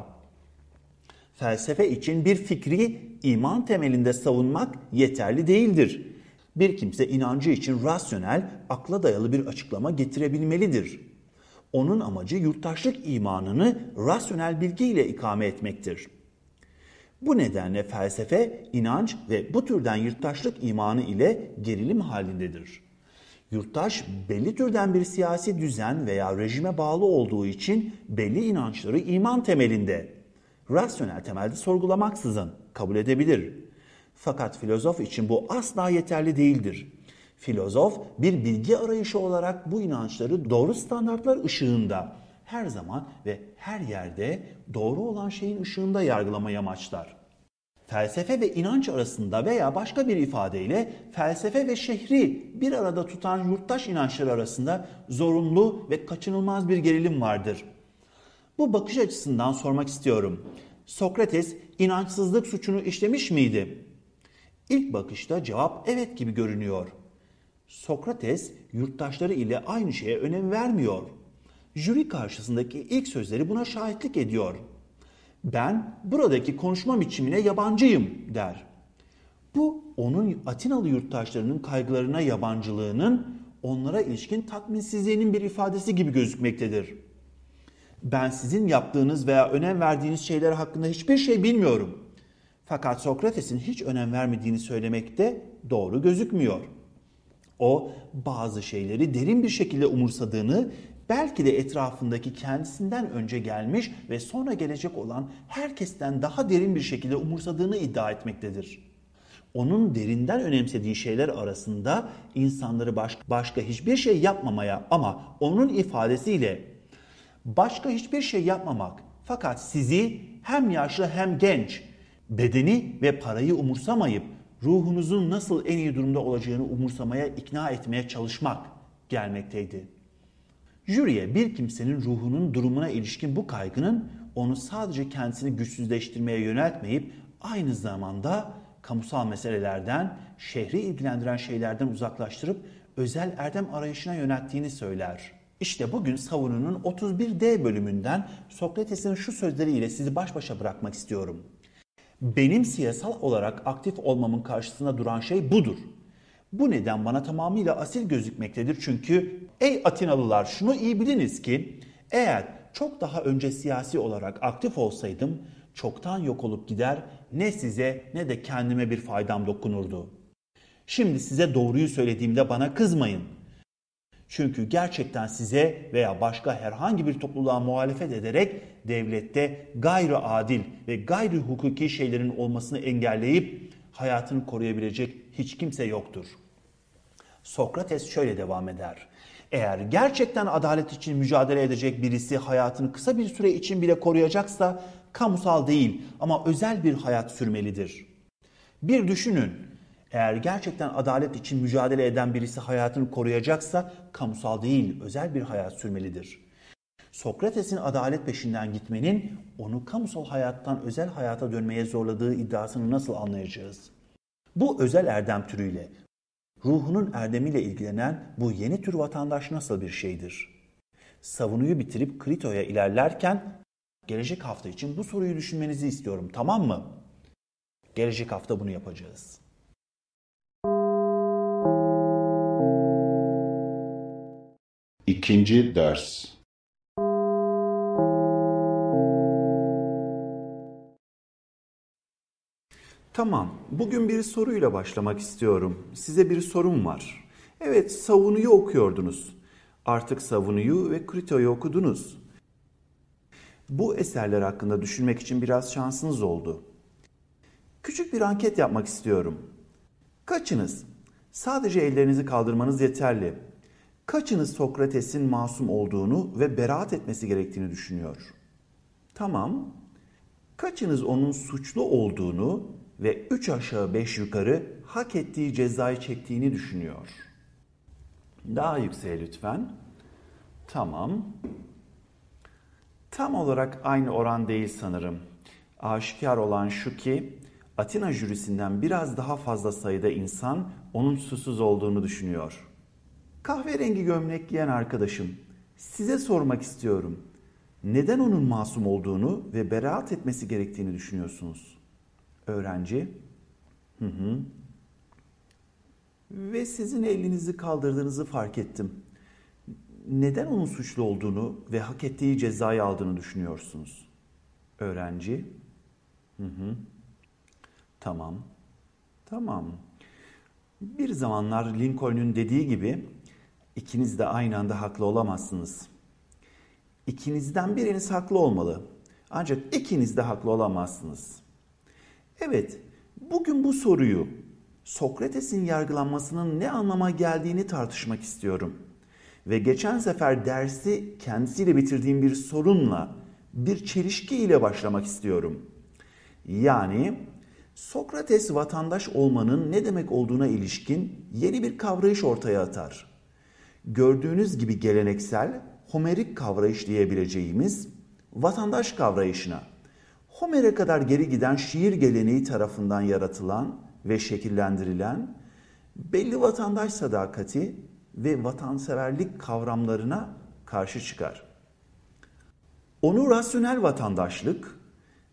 Felsefe için bir fikri iman temelinde savunmak yeterli değildir. Bir kimse inancı için rasyonel, akla dayalı bir açıklama getirebilmelidir. Onun amacı yurttaşlık imanını rasyonel bilgiyle ikame etmektir. Bu nedenle felsefe, inanç ve bu türden yurttaşlık imanı ile gerilim halindedir. Yurttaş belli türden bir siyasi düzen veya rejime bağlı olduğu için belli inançları iman temelinde, rasyonel temelde sorgulamaksızın kabul edebilir. Fakat filozof için bu asla yeterli değildir. Filozof bir bilgi arayışı olarak bu inançları doğru standartlar ışığında her zaman ve her yerde doğru olan şeyin ışığında yargılamayı amaçlar. Felsefe ve inanç arasında veya başka bir ifadeyle felsefe ve şehri bir arada tutan yurttaş inançları arasında zorunlu ve kaçınılmaz bir gerilim vardır. Bu bakış açısından sormak istiyorum. Sokrates inançsızlık suçunu işlemiş miydi? İlk bakışta cevap evet gibi görünüyor. Sokrates yurttaşları ile aynı şeye önem vermiyor. Jüri karşısındaki ilk sözleri buna şahitlik ediyor. Ben buradaki konuşma biçimine yabancıyım der. Bu onun Atinalı yurttaşlarının kaygılarına yabancılığının onlara ilişkin tatminsizliğinin bir ifadesi gibi gözükmektedir. Ben sizin yaptığınız veya önem verdiğiniz şeyler hakkında hiçbir şey bilmiyorum. Fakat Sokrates'in hiç önem vermediğini söylemekte doğru gözükmüyor. O bazı şeyleri derin bir şekilde umursadığını, belki de etrafındaki kendisinden önce gelmiş ve sonra gelecek olan herkesten daha derin bir şekilde umursadığını iddia etmektedir. Onun derinden önemsediği şeyler arasında insanları başka, başka hiçbir şey yapmamaya ama onun ifadesiyle başka hiçbir şey yapmamak fakat sizi hem yaşlı hem genç bedeni ve parayı umursamayıp ruhunuzun nasıl en iyi durumda olacağını umursamaya ikna etmeye çalışmak gelmekteydi. Jüriye bir kimsenin ruhunun durumuna ilişkin bu kaygının onu sadece kendisini güçsüzleştirmeye yöneltmeyip aynı zamanda kamusal meselelerden, şehri ilgilendiren şeylerden uzaklaştırıp özel erdem arayışına yönelttiğini söyler. İşte bugün savununun 31D bölümünden Sokrates'in şu sözleriyle sizi baş başa bırakmak istiyorum. Benim siyasal olarak aktif olmamın karşısında duran şey budur. Bu neden bana tamamıyla asil gözükmektedir çünkü ey Atinalılar şunu iyi biliniz ki eğer çok daha önce siyasi olarak aktif olsaydım çoktan yok olup gider ne size ne de kendime bir faydam dokunurdu. Şimdi size doğruyu söylediğimde bana kızmayın. Çünkü gerçekten size veya başka herhangi bir topluluğa muhalefet ederek devlette gayri adil ve gayri hukuki şeylerin olmasını engelleyip hayatını koruyabilecek hiç kimse yoktur. Sokrates şöyle devam eder. Eğer gerçekten adalet için mücadele edecek birisi hayatını kısa bir süre için bile koruyacaksa kamusal değil ama özel bir hayat sürmelidir. Bir düşünün. Eğer gerçekten adalet için mücadele eden birisi hayatını koruyacaksa kamusal değil, özel bir hayat sürmelidir. Sokrates'in adalet peşinden gitmenin onu kamusal hayattan özel hayata dönmeye zorladığı iddiasını nasıl anlayacağız? Bu özel erdem türüyle, ruhunun erdemiyle ilgilenen bu yeni tür vatandaş nasıl bir şeydir? Savunuyu bitirip Krito'ya ilerlerken gelecek hafta için bu soruyu düşünmenizi istiyorum tamam mı? Gelecek hafta bunu yapacağız. İkinci ders Tamam, bugün bir soruyla başlamak istiyorum. Size bir sorum var. Evet, savunuyu okuyordunuz. Artık savunuyu ve kritoyu okudunuz. Bu eserler hakkında düşünmek için biraz şansınız oldu. Küçük bir anket yapmak istiyorum. Kaçınız? Sadece ellerinizi kaldırmanız yeterli. Kaçınız Sokrates'in masum olduğunu ve beraat etmesi gerektiğini düşünüyor? Tamam. Kaçınız onun suçlu olduğunu ve üç aşağı beş yukarı hak ettiği cezayı çektiğini düşünüyor? Daha yükseğe lütfen. Tamam. Tam olarak aynı oran değil sanırım. Aşikar olan şu ki Atina jürisinden biraz daha fazla sayıda insan onun susuz olduğunu düşünüyor. Kahverengi gömlek giyen arkadaşım, size sormak istiyorum. Neden onun masum olduğunu ve beraat etmesi gerektiğini düşünüyorsunuz? Öğrenci, hı hı. Ve sizin elinizi kaldırdığınızı fark ettim. Neden onun suçlu olduğunu ve hak ettiği cezayı aldığını düşünüyorsunuz? Öğrenci, hı hı. Tamam. Tamam. Bir zamanlar Lincoln'un dediği gibi ikiniz de aynı anda haklı olamazsınız. İkinizden biriniz haklı olmalı. Ancak ikiniz de haklı olamazsınız. Evet, bugün bu soruyu Sokrates'in yargılanmasının ne anlama geldiğini tartışmak istiyorum. Ve geçen sefer dersi kendisiyle bitirdiğim bir sorunla, bir çelişki ile başlamak istiyorum. Yani Sokrates vatandaş olmanın ne demek olduğuna ilişkin yeni bir kavrayış ortaya atar. Gördüğünüz gibi geleneksel, Homerik kavrayış diyebileceğimiz vatandaş kavrayışına, Homer'e kadar geri giden şiir geleneği tarafından yaratılan ve şekillendirilen belli vatandaş sadakati ve vatanseverlik kavramlarına karşı çıkar. Onu rasyonel vatandaşlık,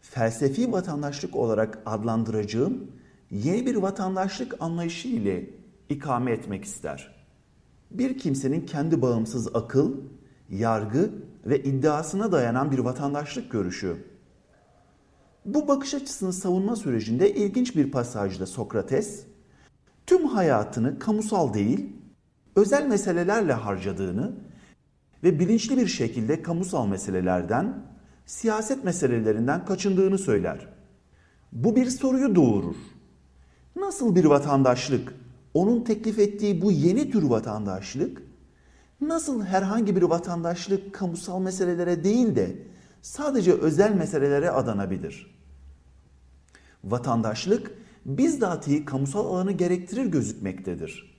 felsefi vatandaşlık olarak adlandıracağım yeni bir vatandaşlık anlayışı ile ikame etmek ister. Bir kimsenin kendi bağımsız akıl, yargı ve iddiasına dayanan bir vatandaşlık görüşü. Bu bakış açısını savunma sürecinde ilginç bir pasajda Sokrates, tüm hayatını kamusal değil, özel meselelerle harcadığını ve bilinçli bir şekilde kamusal meselelerden siyaset meselelerinden kaçındığını söyler. Bu bir soruyu doğurur. Nasıl bir vatandaşlık, onun teklif ettiği bu yeni tür vatandaşlık, nasıl herhangi bir vatandaşlık kamusal meselelere değil de sadece özel meselelere adanabilir? Vatandaşlık bizzatihi kamusal alanı gerektirir gözükmektedir.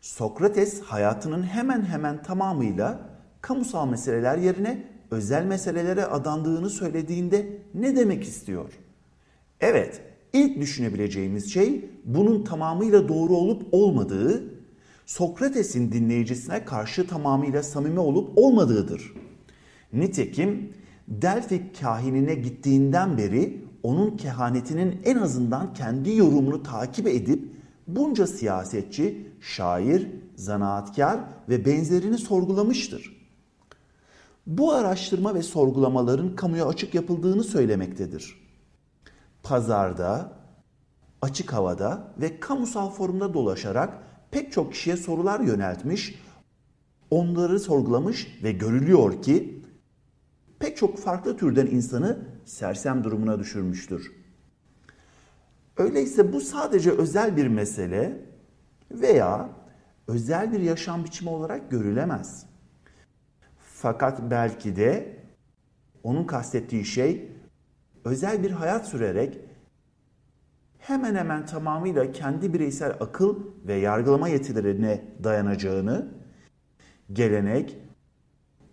Sokrates hayatının hemen hemen tamamıyla kamusal meseleler yerine özel meselelere adandığını söylediğinde ne demek istiyor? Evet, ilk düşünebileceğimiz şey bunun tamamıyla doğru olup olmadığı, Sokrates'in dinleyicisine karşı tamamıyla samimi olup olmadığıdır. Nitekim Delphi kahinine gittiğinden beri onun kehanetinin en azından kendi yorumunu takip edip bunca siyasetçi, şair, zanaatkar ve benzerini sorgulamıştır bu araştırma ve sorgulamaların kamuya açık yapıldığını söylemektedir. Pazarda, açık havada ve kamusal forumda dolaşarak pek çok kişiye sorular yöneltmiş, onları sorgulamış ve görülüyor ki pek çok farklı türden insanı sersem durumuna düşürmüştür. Öyleyse bu sadece özel bir mesele veya özel bir yaşam biçimi olarak görülemez. Fakat belki de onun kastettiği şey özel bir hayat sürerek hemen hemen tamamıyla kendi bireysel akıl ve yargılama yetilerine dayanacağını, gelenek,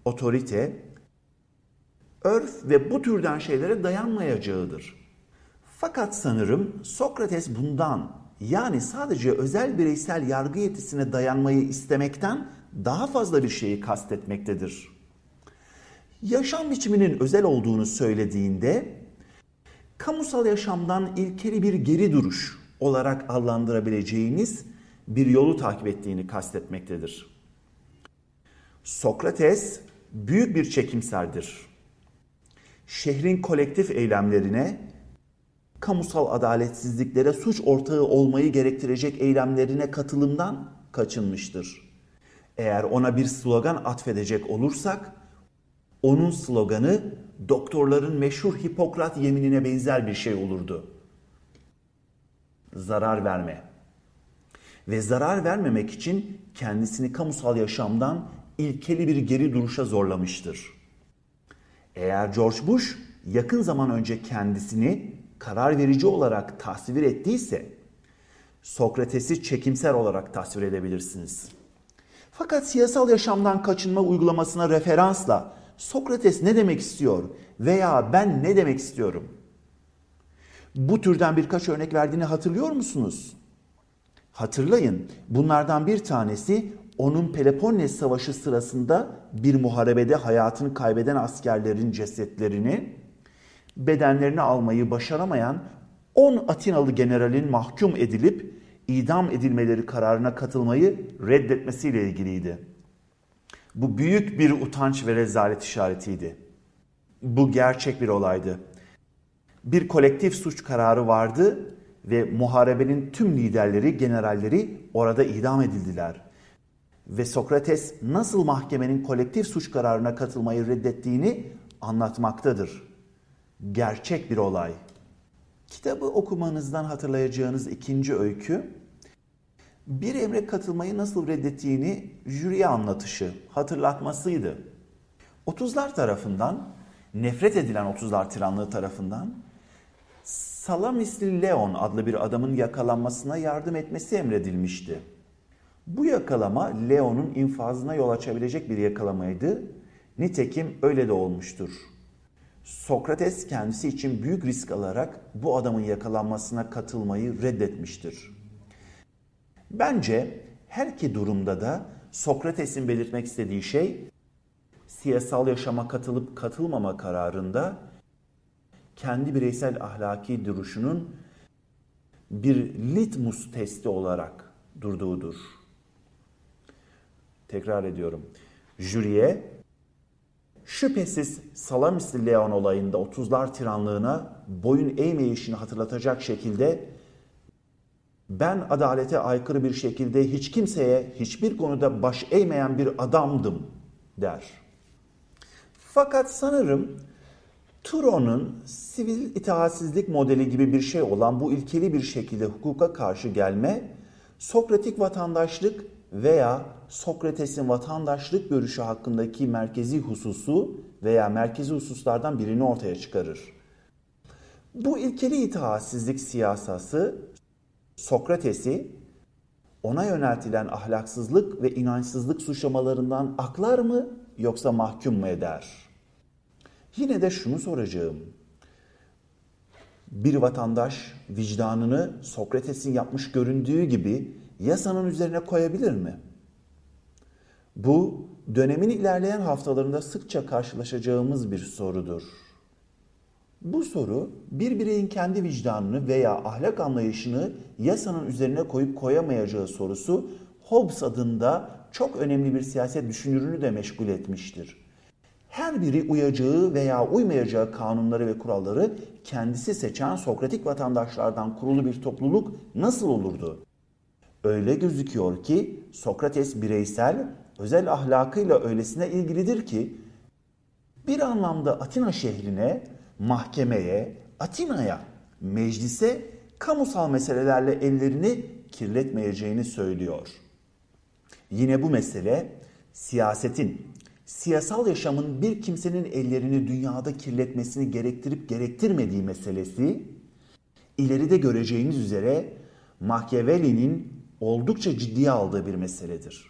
otorite, örf ve bu türden şeylere dayanmayacağıdır. Fakat sanırım Sokrates bundan yani sadece özel bireysel yargı yetisine dayanmayı istemekten daha fazla bir şeyi kastetmektedir. Yaşam biçiminin özel olduğunu söylediğinde kamusal yaşamdan ilkeli bir geri duruş olarak adlandırabileceğiniz bir yolu takip ettiğini kastetmektedir. Sokrates büyük bir çekimserdir. Şehrin kolektif eylemlerine, kamusal adaletsizliklere suç ortağı olmayı gerektirecek eylemlerine katılımdan kaçınmıştır. Eğer ona bir slogan atfedecek olursak, onun sloganı doktorların meşhur Hipokrat yeminine benzer bir şey olurdu. Zarar verme. Ve zarar vermemek için kendisini kamusal yaşamdan ilkeli bir geri duruşa zorlamıştır. Eğer George Bush yakın zaman önce kendisini karar verici olarak tasvir ettiyse Sokrates'i çekimser olarak tasvir edebilirsiniz. Fakat siyasal yaşamdan kaçınma uygulamasına referansla Sokrates ne demek istiyor veya ben ne demek istiyorum? Bu türden birkaç örnek verdiğini hatırlıyor musunuz? Hatırlayın, bunlardan bir tanesi onun Peloponnes Savaşı sırasında bir muharebede hayatını kaybeden askerlerin cesetlerini, bedenlerini almayı başaramayan 10 Atinalı generalin mahkum edilip idam edilmeleri kararına katılmayı reddetmesiyle ilgiliydi. Bu büyük bir utanç ve rezalet işaretiydi. Bu gerçek bir olaydı. Bir kolektif suç kararı vardı ve muharebenin tüm liderleri, generalleri orada idam edildiler. Ve Sokrates nasıl mahkemenin kolektif suç kararına katılmayı reddettiğini anlatmaktadır. Gerçek bir olay. Kitabı okumanızdan hatırlayacağınız ikinci öykü bir emre katılmayı nasıl reddettiğini jüriye anlatışı, hatırlatmasıydı. Otuzlar tarafından, nefret edilen Otuzlar tiranlığı tarafından Salamisli Leon adlı bir adamın yakalanmasına yardım etmesi emredilmişti. Bu yakalama Leon'un infazına yol açabilecek bir yakalamaydı. Nitekim öyle de olmuştur. Sokrates kendisi için büyük risk alarak bu adamın yakalanmasına katılmayı reddetmiştir. Bence her iki durumda da Sokrates'in belirtmek istediği şey siyasal yaşama katılıp katılmama kararında kendi bireysel ahlaki duruşunun bir litmus testi olarak durduğudur. Tekrar ediyorum. Jüriye şüphesiz Salamisli Leon olayında 30'lar tiranlığına boyun eğmeyişini hatırlatacak şekilde ben adalete aykırı bir şekilde hiç kimseye hiçbir konuda baş eğmeyen bir adamdım der. Fakat sanırım Turon'un sivil itaatsizlik modeli gibi bir şey olan bu ilkeli bir şekilde hukuka karşı gelme, Sokratik vatandaşlık veya Sokrates'in vatandaşlık görüşü hakkındaki merkezi hususu veya merkezi hususlardan birini ortaya çıkarır. Bu ilkeli itaatsizlik siyasası Sokrates'i ona yöneltilen ahlaksızlık ve inançsızlık suçlamalarından aklar mı yoksa mahkum mu eder? Yine de şunu soracağım. Bir vatandaş vicdanını Sokrates'in yapmış göründüğü gibi yasanın üzerine koyabilir mi? Bu dönemin ilerleyen haftalarında sıkça karşılaşacağımız bir sorudur. Bu soru bir bireyin kendi vicdanını veya ahlak anlayışını yasanın üzerine koyup koyamayacağı sorusu Hobbes adında çok önemli bir siyaset düşünürünü de meşgul etmiştir. Her biri uyacağı veya uymayacağı kanunları ve kuralları kendisi seçen Sokratik vatandaşlardan kurulu bir topluluk nasıl olurdu? Öyle gözüküyor ki Sokrates bireysel, özel ahlakıyla öylesine ilgilidir ki bir anlamda Atina şehrine, mahkemeye, Atina'ya, meclise kamusal meselelerle ellerini kirletmeyeceğini söylüyor. Yine bu mesele siyasetin, siyasal yaşamın bir kimsenin ellerini dünyada kirletmesini gerektirip gerektirmediği meselesi ileride göreceğiniz üzere Machiavelli'nin oldukça ciddiye aldığı bir meseledir.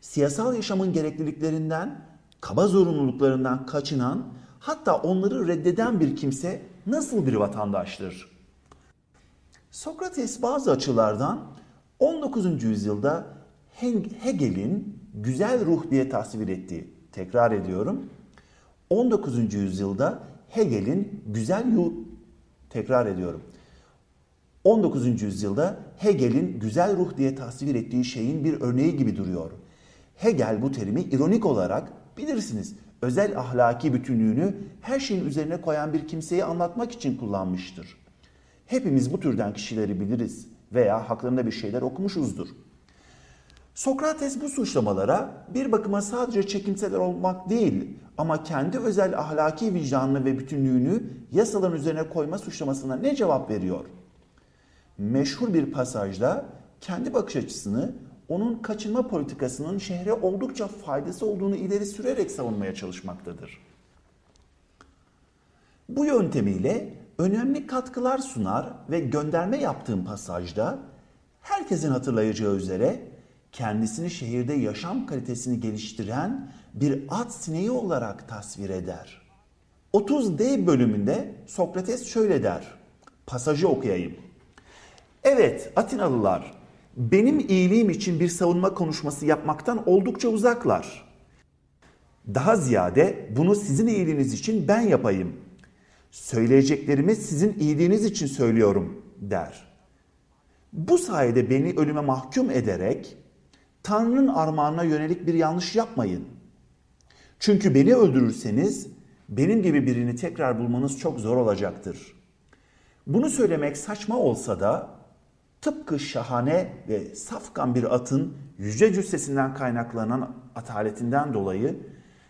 Siyasal yaşamın gerekliliklerinden, kaba zorunluluklarından kaçınan, hatta onları reddeden bir kimse nasıl bir vatandaştır? Sokrates bazı açılardan 19. yüzyılda Hegel'in güzel ruh diye tasvir ettiği, tekrar ediyorum, 19. yüzyılda Hegel'in güzel ruh, tekrar ediyorum, 19. yüzyılda Hegel'in güzel ruh diye tasvir ettiği şeyin bir örneği gibi duruyor. Hegel bu terimi ironik olarak bilirsiniz özel ahlaki bütünlüğünü her şeyin üzerine koyan bir kimseyi anlatmak için kullanmıştır. Hepimiz bu türden kişileri biliriz veya haklarında bir şeyler okumuşuzdur. Sokrates bu suçlamalara bir bakıma sadece çekimseler olmak değil ama kendi özel ahlaki vicdanını ve bütünlüğünü yasaların üzerine koyma suçlamasına ne cevap veriyor? Meşhur bir pasajda kendi bakış açısını onun kaçınma politikasının şehre oldukça faydası olduğunu ileri sürerek savunmaya çalışmaktadır. Bu yöntemiyle önemli katkılar sunar ve gönderme yaptığım pasajda herkesin hatırlayacağı üzere kendisini şehirde yaşam kalitesini geliştiren bir at sineği olarak tasvir eder. 30D bölümünde Sokrates şöyle der. Pasajı okuyayım. Evet Atinalılar benim iyiliğim için bir savunma konuşması yapmaktan oldukça uzaklar. Daha ziyade bunu sizin iyiliğiniz için ben yapayım. Söyleyeceklerimi sizin iyiliğiniz için söylüyorum der. Bu sayede beni ölüme mahkum ederek Tanrı'nın armağanına yönelik bir yanlış yapmayın. Çünkü beni öldürürseniz benim gibi birini tekrar bulmanız çok zor olacaktır. Bunu söylemek saçma olsa da tıpkı şahane ve safkan bir atın yüce cüssesinden kaynaklanan ataletinden dolayı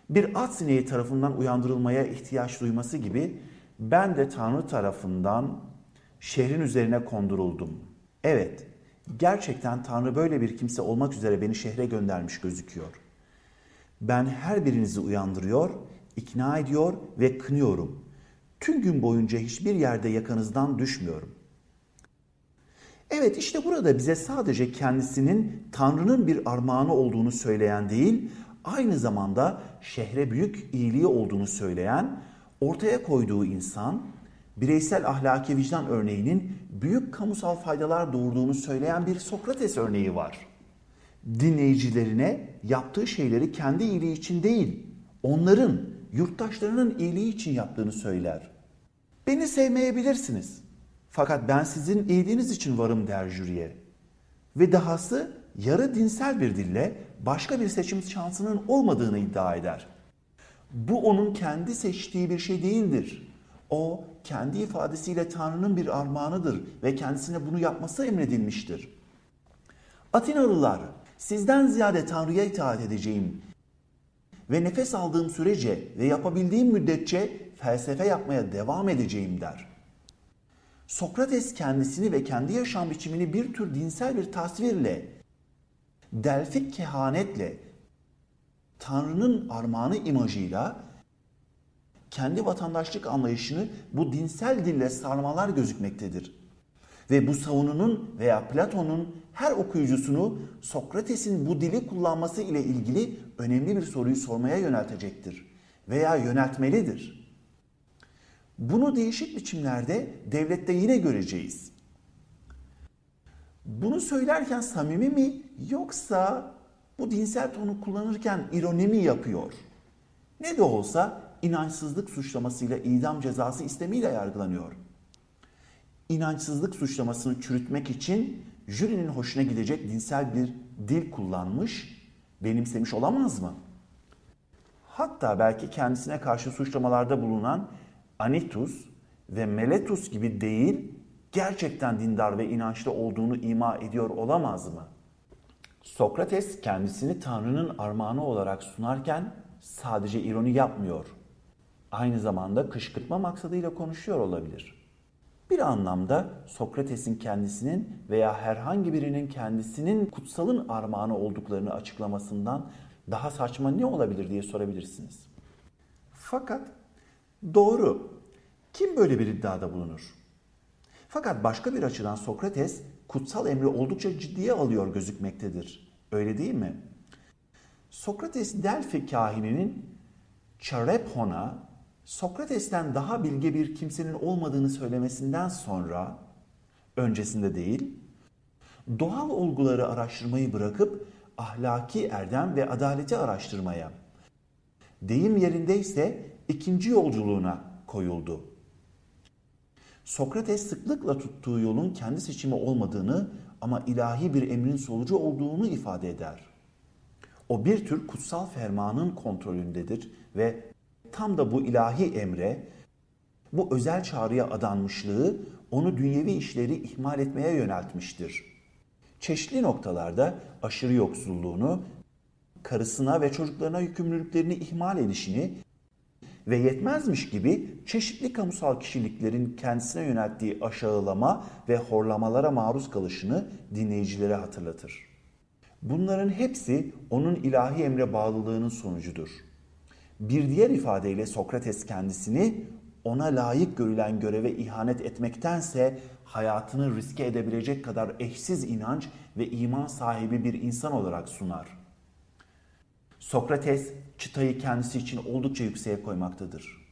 bir at sineği tarafından uyandırılmaya ihtiyaç duyması gibi ben de Tanrı tarafından şehrin üzerine konduruldum. Evet, gerçekten Tanrı böyle bir kimse olmak üzere beni şehre göndermiş gözüküyor. Ben her birinizi uyandırıyor, ikna ediyor ve kınıyorum. Tüm gün boyunca hiçbir yerde yakanızdan düşmüyorum. Evet işte burada bize sadece kendisinin Tanrı'nın bir armağanı olduğunu söyleyen değil, aynı zamanda şehre büyük iyiliği olduğunu söyleyen, ortaya koyduğu insan, bireysel ahlaki vicdan örneğinin büyük kamusal faydalar doğurduğunu söyleyen bir Sokrates örneği var. Dinleyicilerine yaptığı şeyleri kendi iyiliği için değil, onların, yurttaşlarının iyiliği için yaptığını söyler. Beni sevmeyebilirsiniz. Fakat ben sizin iyiliğiniz için varım der jüriye. Ve dahası yarı dinsel bir dille başka bir seçim şansının olmadığını iddia eder. Bu onun kendi seçtiği bir şey değildir. O kendi ifadesiyle Tanrı'nın bir armağanıdır ve kendisine bunu yapması emredilmiştir. Atinalılar, sizden ziyade Tanrı'ya itaat edeceğim ve nefes aldığım sürece ve yapabildiğim müddetçe felsefe yapmaya devam edeceğim der. Sokrates kendisini ve kendi yaşam biçimini bir tür dinsel bir tasvirle, delfik kehanetle, Tanrı'nın armağanı imajıyla kendi vatandaşlık anlayışını bu dinsel dille sarmalar gözükmektedir. Ve bu savununun veya Platon'un her okuyucusunu Sokrates'in bu dili kullanması ile ilgili önemli bir soruyu sormaya yöneltecektir veya yöneltmelidir. Bunu değişik biçimlerde devlette yine göreceğiz. Bunu söylerken samimi mi yoksa bu dinsel tonu kullanırken ironi mi yapıyor? Ne de olsa inançsızlık suçlamasıyla idam cezası istemiyle yargılanıyor. İnançsızlık suçlamasını çürütmek için jürinin hoşuna gidecek dinsel bir dil kullanmış, benimsemiş olamaz mı? Hatta belki kendisine karşı suçlamalarda bulunan Anitus ve Meletus gibi değil, gerçekten dindar ve inançlı olduğunu ima ediyor olamaz mı? Sokrates kendisini Tanrı'nın armağanı olarak sunarken sadece ironi yapmıyor. Aynı zamanda kışkırtma maksadıyla konuşuyor olabilir. Bir anlamda Sokrates'in kendisinin veya herhangi birinin kendisinin kutsalın armağanı olduklarını açıklamasından daha saçma ne olabilir diye sorabilirsiniz. Fakat doğru. Kim böyle bir iddiada bulunur? Fakat başka bir açıdan Sokrates kutsal emri oldukça ciddiye alıyor gözükmektedir. Öyle değil mi? Sokrates Delphi kahininin Charepon'a Sokrates'ten daha bilge bir kimsenin olmadığını söylemesinden sonra öncesinde değil, doğal olguları araştırmayı bırakıp ahlaki erdem ve adaleti araştırmaya, deyim yerindeyse ikinci yolculuğuna koyuldu. Sokrates sıklıkla tuttuğu yolun kendi seçimi olmadığını ama ilahi bir emrin sonucu olduğunu ifade eder. O bir tür kutsal fermanın kontrolündedir ve tam da bu ilahi emre, bu özel çağrıya adanmışlığı onu dünyevi işleri ihmal etmeye yöneltmiştir. Çeşitli noktalarda aşırı yoksulluğunu, karısına ve çocuklarına yükümlülüklerini ihmal edişini ve yetmezmiş gibi çeşitli kamusal kişiliklerin kendisine yönelttiği aşağılama ve horlamalara maruz kalışını dinleyicilere hatırlatır. Bunların hepsi onun ilahi emre bağlılığının sonucudur. Bir diğer ifadeyle Sokrates kendisini ona layık görülen göreve ihanet etmektense hayatını riske edebilecek kadar eşsiz inanç ve iman sahibi bir insan olarak sunar. Sokrates çıtayı kendisi için oldukça yükseğe koymaktadır.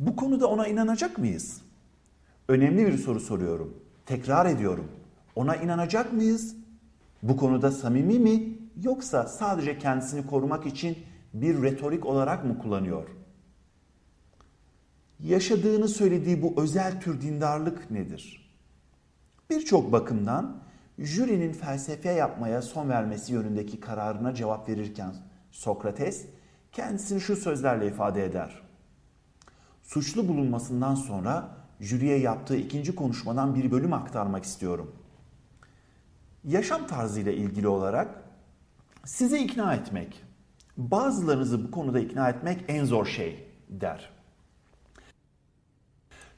Bu konuda ona inanacak mıyız? Önemli bir soru soruyorum. Tekrar ediyorum. Ona inanacak mıyız? Bu konuda samimi mi yoksa sadece kendisini korumak için bir retorik olarak mı kullanıyor? Yaşadığını söylediği bu özel tür dindarlık nedir? Birçok bakımdan jürinin felsefe yapmaya son vermesi yönündeki kararına cevap verirken Sokrates kendisini şu sözlerle ifade eder. Suçlu bulunmasından sonra jüriye yaptığı ikinci konuşmadan bir bölüm aktarmak istiyorum. Yaşam tarzıyla ilgili olarak sizi ikna etmek, bazılarınızı bu konuda ikna etmek en zor şey der.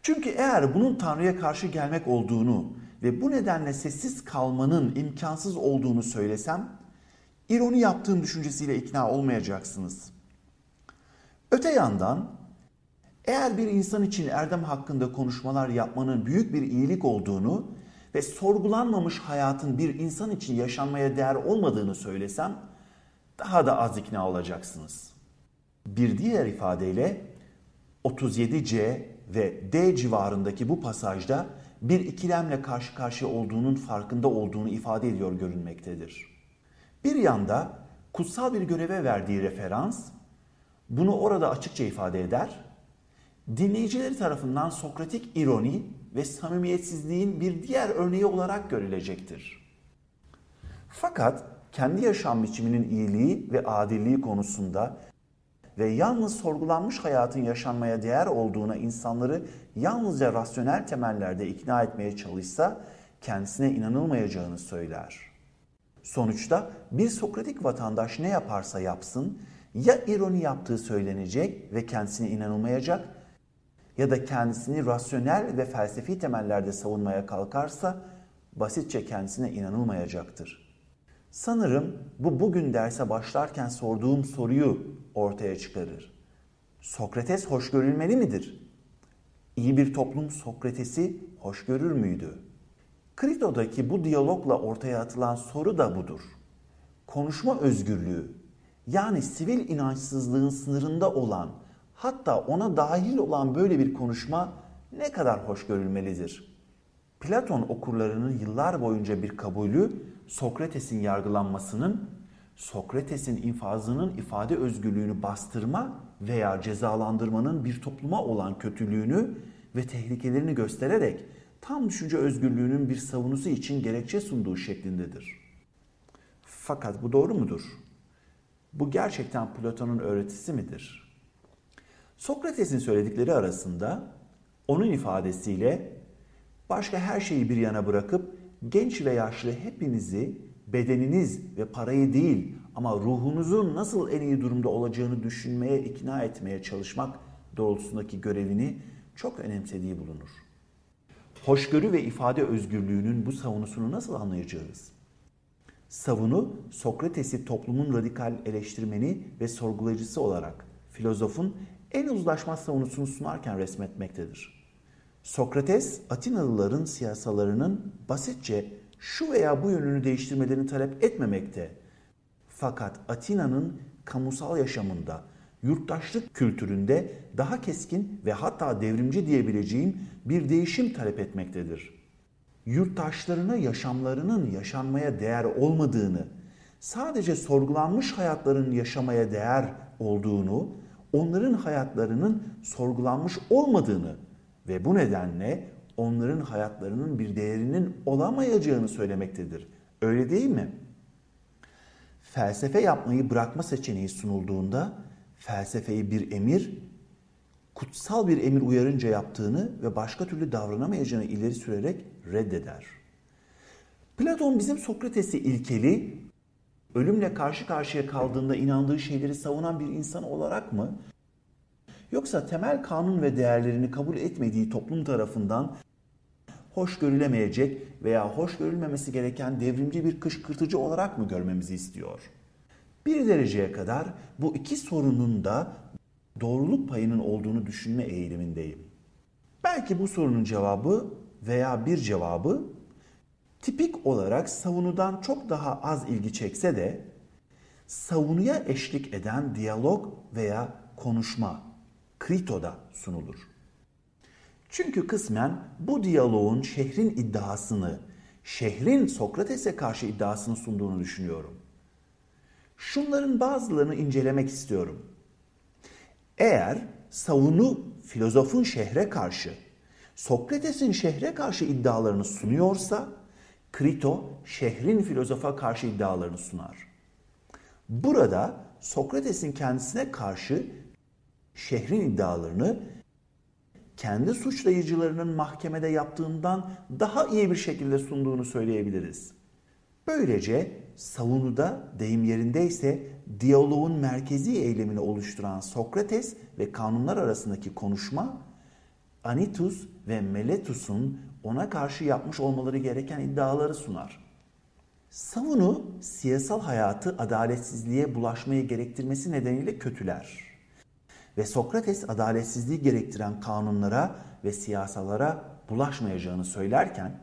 Çünkü eğer bunun Tanrı'ya karşı gelmek olduğunu ve bu nedenle sessiz kalmanın imkansız olduğunu söylesem, ironi yaptığım düşüncesiyle ikna olmayacaksınız. Öte yandan, eğer bir insan için erdem hakkında konuşmalar yapmanın büyük bir iyilik olduğunu ve sorgulanmamış hayatın bir insan için yaşanmaya değer olmadığını söylesem, daha da az ikna olacaksınız. Bir diğer ifadeyle 37C ve D civarındaki bu pasajda bir ikilemle karşı karşıya olduğunun farkında olduğunu ifade ediyor görünmektedir. Bir yanda kutsal bir göreve verdiği referans bunu orada açıkça ifade eder. Dinleyicileri tarafından sokratik ironi ve samimiyetsizliğin bir diğer örneği olarak görülecektir. Fakat kendi yaşam biçiminin iyiliği ve adilliği konusunda ve yalnız sorgulanmış hayatın yaşanmaya değer olduğuna insanları yalnızca rasyonel temellerde ikna etmeye çalışsa kendisine inanılmayacağını söyler. Sonuçta bir Sokratik vatandaş ne yaparsa yapsın ya ironi yaptığı söylenecek ve kendisine inanılmayacak ya da kendisini rasyonel ve felsefi temellerde savunmaya kalkarsa basitçe kendisine inanılmayacaktır. Sanırım bu bugün derse başlarken sorduğum soruyu ortaya çıkarır. Sokrates hoş görülmeli midir? İyi bir toplum Sokrates'i hoş görür müydü? Krito'daki bu diyalogla ortaya atılan soru da budur. Konuşma özgürlüğü yani sivil inançsızlığın sınırında olan hatta ona dahil olan böyle bir konuşma ne kadar hoş görülmelidir? Platon okurlarının yıllar boyunca bir kabulü Sokrates'in yargılanmasının Sokrates'in infazının ifade özgürlüğünü bastırma veya cezalandırmanın bir topluma olan kötülüğünü ve tehlikelerini göstererek tam düşünce özgürlüğünün bir savunusu için gerekçe sunduğu şeklindedir. Fakat bu doğru mudur? Bu gerçekten Platon'un öğretisi midir? Sokrates'in söyledikleri arasında onun ifadesiyle başka her şeyi bir yana bırakıp genç ve yaşlı hepinizi bedeniniz ve parayı değil ama ruhunuzun nasıl en iyi durumda olacağını düşünmeye, ikna etmeye çalışmak doğrultusundaki görevini çok önemsediği bulunur. Hoşgörü ve ifade özgürlüğünün bu savunusunu nasıl anlayacağız? Savunu Sokrates'i toplumun radikal eleştirmeni ve sorgulayıcısı olarak filozofun en uzlaşmaz savunusunu sunarken resmetmektedir. Sokrates, Atinalıların siyasalarının basitçe şu veya bu yönünü değiştirmelerini talep etmemekte. Fakat Atina'nın kamusal yaşamında, yurttaşlık kültüründe daha keskin ve hatta devrimci diyebileceğim bir değişim talep etmektedir. Yurttaşlarına yaşamlarının yaşanmaya değer olmadığını, sadece sorgulanmış hayatların yaşamaya değer olduğunu, onların hayatlarının sorgulanmış olmadığını ve bu nedenle onların hayatlarının bir değerinin olamayacağını söylemektedir. Öyle değil mi? Felsefe yapmayı bırakma seçeneği sunulduğunda felsefeyi bir emir, kutsal bir emir uyarınca yaptığını ve başka türlü davranamayacağını ileri sürerek reddeder. Platon bizim Sokrates'i ilkeli, ölümle karşı karşıya kaldığında inandığı şeyleri savunan bir insan olarak mı Yoksa temel kanun ve değerlerini kabul etmediği toplum tarafından hoş görülemeyecek veya hoş görülmemesi gereken devrimci bir kışkırtıcı olarak mı görmemizi istiyor? Bir dereceye kadar bu iki sorunun da doğruluk payının olduğunu düşünme eğilimindeyim. Belki bu sorunun cevabı veya bir cevabı tipik olarak savunudan çok daha az ilgi çekse de savunuya eşlik eden diyalog veya konuşma Krito'da sunulur. Çünkü kısmen bu diyaloğun şehrin iddiasını, şehrin Sokrates'e karşı iddiasını sunduğunu düşünüyorum. Şunların bazılarını incelemek istiyorum. Eğer savunu filozofun şehre karşı, Sokrates'in şehre karşı iddialarını sunuyorsa, Krito şehrin filozofa karşı iddialarını sunar. Burada Sokrates'in kendisine karşı şehrin iddialarını kendi suçlayıcılarının mahkemede yaptığından daha iyi bir şekilde sunduğunu söyleyebiliriz. Böylece savunuda deyim yerindeyse diyaloğun merkezi eylemini oluşturan Sokrates ve kanunlar arasındaki konuşma Anitus ve Meletus'un ona karşı yapmış olmaları gereken iddiaları sunar. Savunu siyasal hayatı adaletsizliğe bulaşmayı gerektirmesi nedeniyle kötüler ve Sokrates adaletsizliği gerektiren kanunlara ve siyasalara bulaşmayacağını söylerken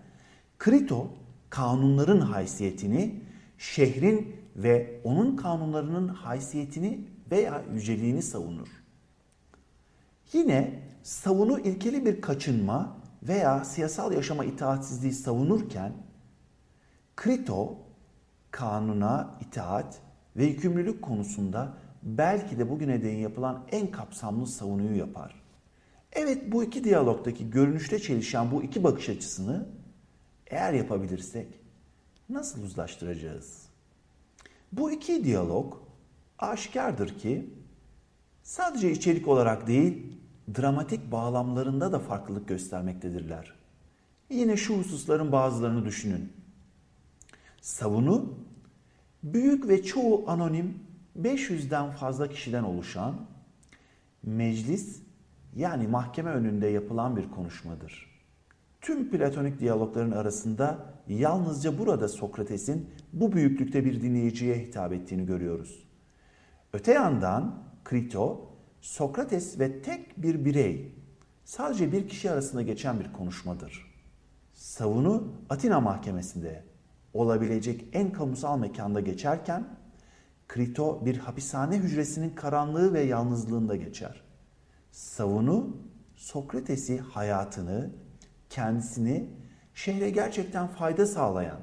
Krito kanunların haysiyetini, şehrin ve onun kanunlarının haysiyetini veya yüceliğini savunur. Yine savunu ilkeli bir kaçınma veya siyasal yaşama itaatsizliği savunurken Krito kanuna itaat ve yükümlülük konusunda belki de bugüne değin yapılan en kapsamlı savunuyu yapar. Evet bu iki diyalogdaki görünüşte çelişen bu iki bakış açısını eğer yapabilirsek nasıl uzlaştıracağız? Bu iki diyalog aşikardır ki sadece içerik olarak değil dramatik bağlamlarında da farklılık göstermektedirler. Yine şu hususların bazılarını düşünün. Savunu büyük ve çoğu anonim 500'den fazla kişiden oluşan meclis yani mahkeme önünde yapılan bir konuşmadır. Tüm platonik diyalogların arasında yalnızca burada Sokrates'in bu büyüklükte bir dinleyiciye hitap ettiğini görüyoruz. Öte yandan Krito, Sokrates ve tek bir birey, sadece bir kişi arasında geçen bir konuşmadır. Savunu Atina mahkemesinde olabilecek en kamusal mekanda geçerken Krito bir hapishane hücresinin karanlığı ve yalnızlığında geçer. Savunu Sokrates'i hayatını, kendisini şehre gerçekten fayda sağlayan,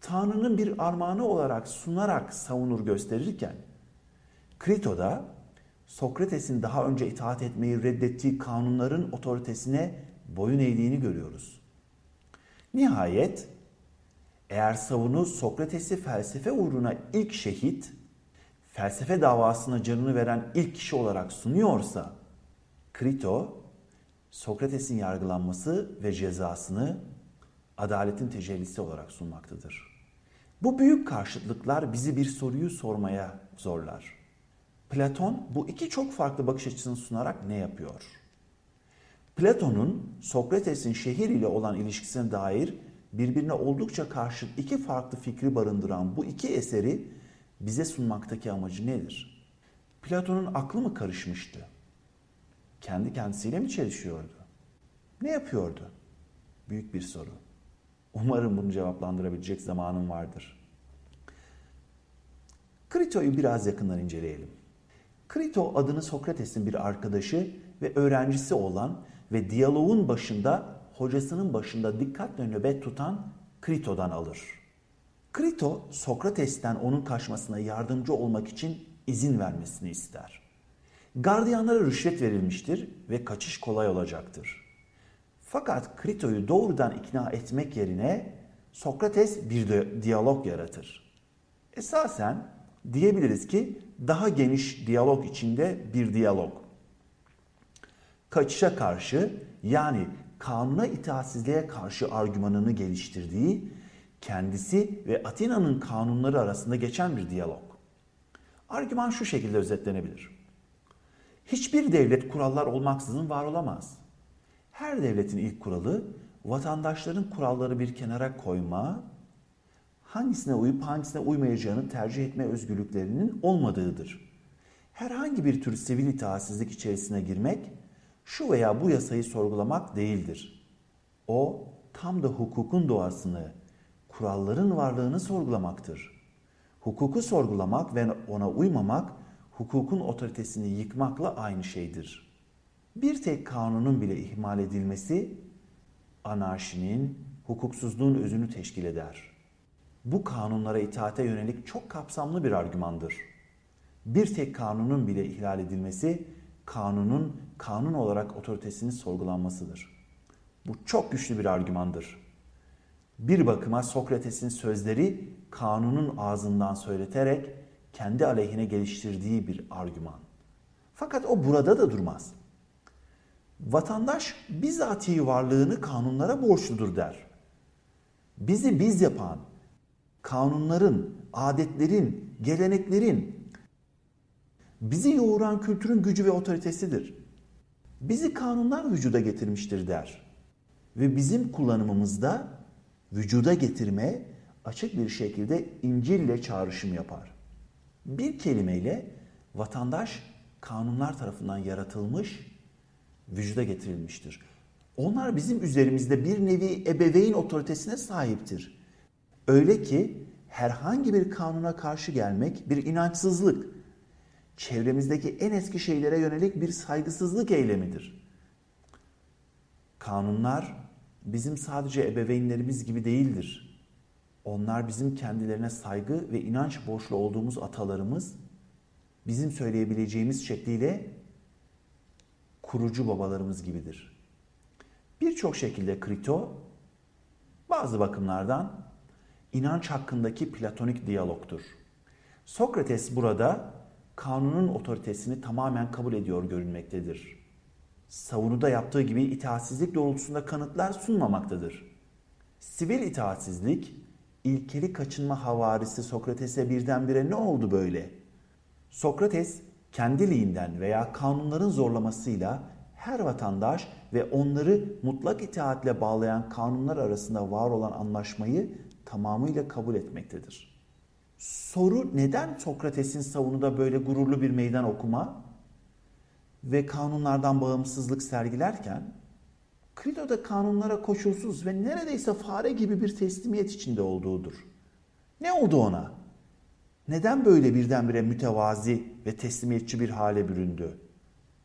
Tanrı'nın bir armağanı olarak sunarak savunur gösterirken, Krito da Sokrates'in daha önce itaat etmeyi reddettiği kanunların otoritesine boyun eğdiğini görüyoruz. Nihayet eğer savunu Sokrates'i felsefe uğruna ilk şehit, felsefe davasına canını veren ilk kişi olarak sunuyorsa, Krito, Sokrates'in yargılanması ve cezasını adaletin tecellisi olarak sunmaktadır. Bu büyük karşıtlıklar bizi bir soruyu sormaya zorlar. Platon bu iki çok farklı bakış açısını sunarak ne yapıyor? Platon'un Sokrates'in şehir ile olan ilişkisine dair birbirine oldukça karşıt iki farklı fikri barındıran bu iki eseri bize sunmaktaki amacı nedir? Platon'un aklı mı karışmıştı? Kendi kendisiyle mi çelişiyordu? Ne yapıyordu? Büyük bir soru. Umarım bunu cevaplandırabilecek zamanım vardır. Krito'yu biraz yakından inceleyelim. Krito adını Sokrates'in bir arkadaşı ve öğrencisi olan ve diyaloğun başında hocasının başında dikkatle nöbet tutan Krito'dan alır. Krito Sokrates'ten onun kaçmasına yardımcı olmak için izin vermesini ister. Gardiyanlara rüşvet verilmiştir ve kaçış kolay olacaktır. Fakat Krito'yu doğrudan ikna etmek yerine Sokrates bir diyalog yaratır. Esasen diyebiliriz ki daha geniş diyalog içinde bir diyalog. Kaçışa karşı yani kanuna itaatsizliğe karşı argümanını geliştirdiği kendisi ve Atina'nın kanunları arasında geçen bir diyalog. Argüman şu şekilde özetlenebilir. Hiçbir devlet kurallar olmaksızın var olamaz. Her devletin ilk kuralı vatandaşların kuralları bir kenara koyma, hangisine uyup hangisine uymayacağını tercih etme özgürlüklerinin olmadığıdır. Herhangi bir tür sivil itaatsizlik içerisine girmek, şu veya bu yasayı sorgulamak değildir. O, tam da hukukun doğasını, kuralların varlığını sorgulamaktır. Hukuku sorgulamak ve ona uymamak, hukukun otoritesini yıkmakla aynı şeydir. Bir tek kanunun bile ihmal edilmesi, anarşinin, hukuksuzluğun özünü teşkil eder. Bu kanunlara itaate yönelik çok kapsamlı bir argümandır. Bir tek kanunun bile ihlal edilmesi, kanunun kanun olarak otoritesinin sorgulanmasıdır. Bu çok güçlü bir argümandır. Bir bakıma Sokrates'in sözleri kanunun ağzından söyleterek kendi aleyhine geliştirdiği bir argüman. Fakat o burada da durmaz. Vatandaş bizatihi varlığını kanunlara borçludur der. Bizi biz yapan, kanunların, adetlerin, geleneklerin, bizi yoğuran kültürün gücü ve otoritesidir. Bizi kanunlar vücuda getirmiştir der. Ve bizim kullanımımızda vücuda getirme açık bir şekilde İncil ile çağrışım yapar. Bir kelimeyle vatandaş kanunlar tarafından yaratılmış, vücuda getirilmiştir. Onlar bizim üzerimizde bir nevi ebeveyn otoritesine sahiptir. Öyle ki herhangi bir kanuna karşı gelmek bir inançsızlık, çevremizdeki en eski şeylere yönelik bir saygısızlık eylemidir. Kanunlar bizim sadece ebeveynlerimiz gibi değildir. Onlar bizim kendilerine saygı ve inanç borçlu olduğumuz atalarımız, bizim söyleyebileceğimiz şekliyle kurucu babalarımız gibidir. Birçok şekilde Krito bazı bakımlardan inanç hakkındaki platonik diyalogtur. Sokrates burada kanunun otoritesini tamamen kabul ediyor görünmektedir. Savunuda yaptığı gibi itaatsizlik doğrultusunda kanıtlar sunmamaktadır. Sivil itaatsizlik, ilkeli kaçınma havarisi Sokrates'e birdenbire ne oldu böyle? Sokrates kendiliğinden veya kanunların zorlamasıyla her vatandaş ve onları mutlak itaatle bağlayan kanunlar arasında var olan anlaşmayı tamamıyla kabul etmektedir. Soru neden Sokrates'in savunuda böyle gururlu bir meydan okuma ve kanunlardan bağımsızlık sergilerken Krito da kanunlara koşulsuz ve neredeyse fare gibi bir teslimiyet içinde olduğudur. Ne oldu ona? Neden böyle birdenbire mütevazi ve teslimiyetçi bir hale büründü?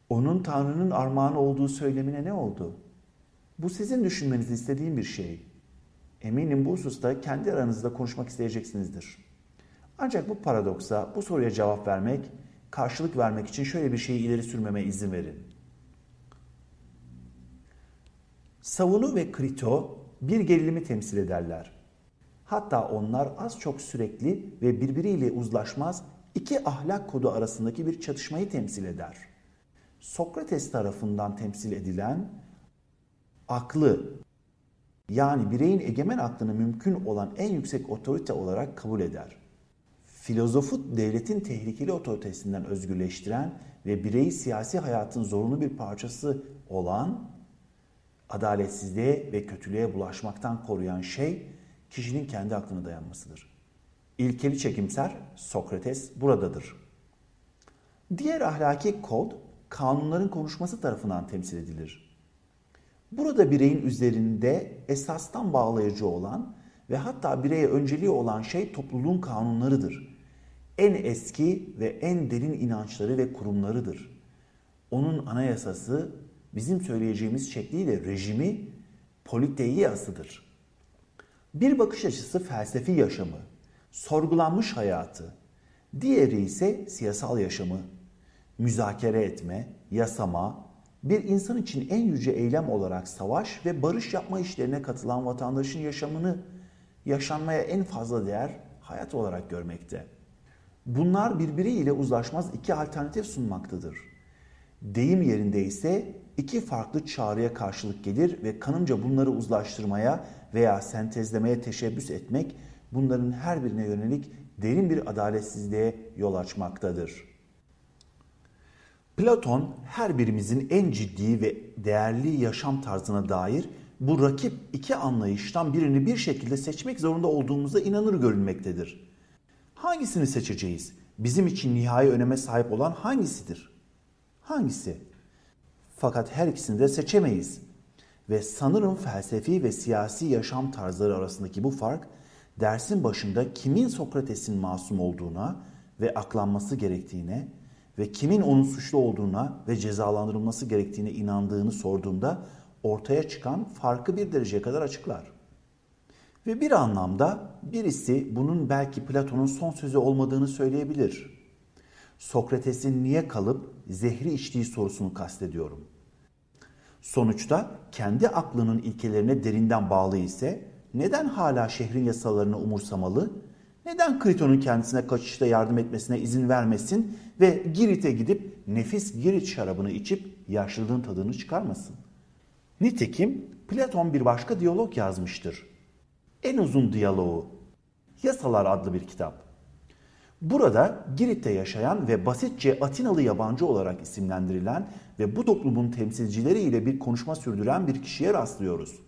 Onun Tanrı'nın armağanı olduğu söylemine ne oldu? Bu sizin düşünmenizi istediğim bir şey. Eminim bu hususta kendi aranızda konuşmak isteyeceksinizdir. Ancak bu paradoksa, bu soruya cevap vermek, karşılık vermek için şöyle bir şeyi ileri sürmeme izin verin. Savunu ve Krito bir gerilimi temsil ederler. Hatta onlar az çok sürekli ve birbiriyle uzlaşmaz iki ahlak kodu arasındaki bir çatışmayı temsil eder. Sokrates tarafından temsil edilen aklı Yani bireyin egemen aklını mümkün olan en yüksek otorite olarak kabul eder. Filozofu devletin tehlikeli otoritesinden özgürleştiren ve bireyi siyasi hayatın zorunlu bir parçası olan adaletsizliğe ve kötülüğe bulaşmaktan koruyan şey kişinin kendi aklına dayanmasıdır. İlkeli çekimser Sokrates buradadır. Diğer ahlaki kod kanunların konuşması tarafından temsil edilir. Burada bireyin üzerinde esastan bağlayıcı olan ve hatta bireye önceliği olan şey topluluğun kanunlarıdır. En eski ve en derin inançları ve kurumlarıdır. Onun anayasası bizim söyleyeceğimiz şekliyle rejimi politeiyasıdır. Bir bakış açısı felsefi yaşamı, sorgulanmış hayatı, diğeri ise siyasal yaşamı, müzakere etme, yasama, bir insan için en yüce eylem olarak savaş ve barış yapma işlerine katılan vatandaşın yaşamını yaşanmaya en fazla değer hayat olarak görmekte. Bunlar birbiriyle uzlaşmaz iki alternatif sunmaktadır. Deyim yerinde ise iki farklı çağrıya karşılık gelir ve kanımca bunları uzlaştırmaya veya sentezlemeye teşebbüs etmek bunların her birine yönelik derin bir adaletsizliğe yol açmaktadır. Platon her birimizin en ciddi ve değerli yaşam tarzına dair bu rakip iki anlayıştan birini bir şekilde seçmek zorunda olduğumuza inanır görünmektedir. Hangisini seçeceğiz? Bizim için nihai öneme sahip olan hangisidir? Hangisi? Fakat her ikisini de seçemeyiz. Ve sanırım felsefi ve siyasi yaşam tarzları arasındaki bu fark dersin başında kimin Sokrates'in masum olduğuna ve aklanması gerektiğine ve kimin onun suçlu olduğuna ve cezalandırılması gerektiğine inandığını sorduğunda ortaya çıkan farkı bir dereceye kadar açıklar. Ve bir anlamda birisi bunun belki Platon'un son sözü olmadığını söyleyebilir. Sokrates'in niye kalıp zehri içtiği sorusunu kastediyorum. Sonuçta kendi aklının ilkelerine derinden bağlı ise neden hala şehrin yasalarını umursamalı? Neden Kriton'un kendisine kaçışta yardım etmesine izin vermesin ve Girit'e gidip nefis Girit şarabını içip yaşlılığın tadını çıkarmasın? Nitekim Platon bir başka diyalog yazmıştır. En uzun diyaloğu Yasalar adlı bir kitap. Burada Girit'te yaşayan ve basitçe Atinalı yabancı olarak isimlendirilen ve bu toplumun temsilcileriyle bir konuşma sürdüren bir kişiye rastlıyoruz.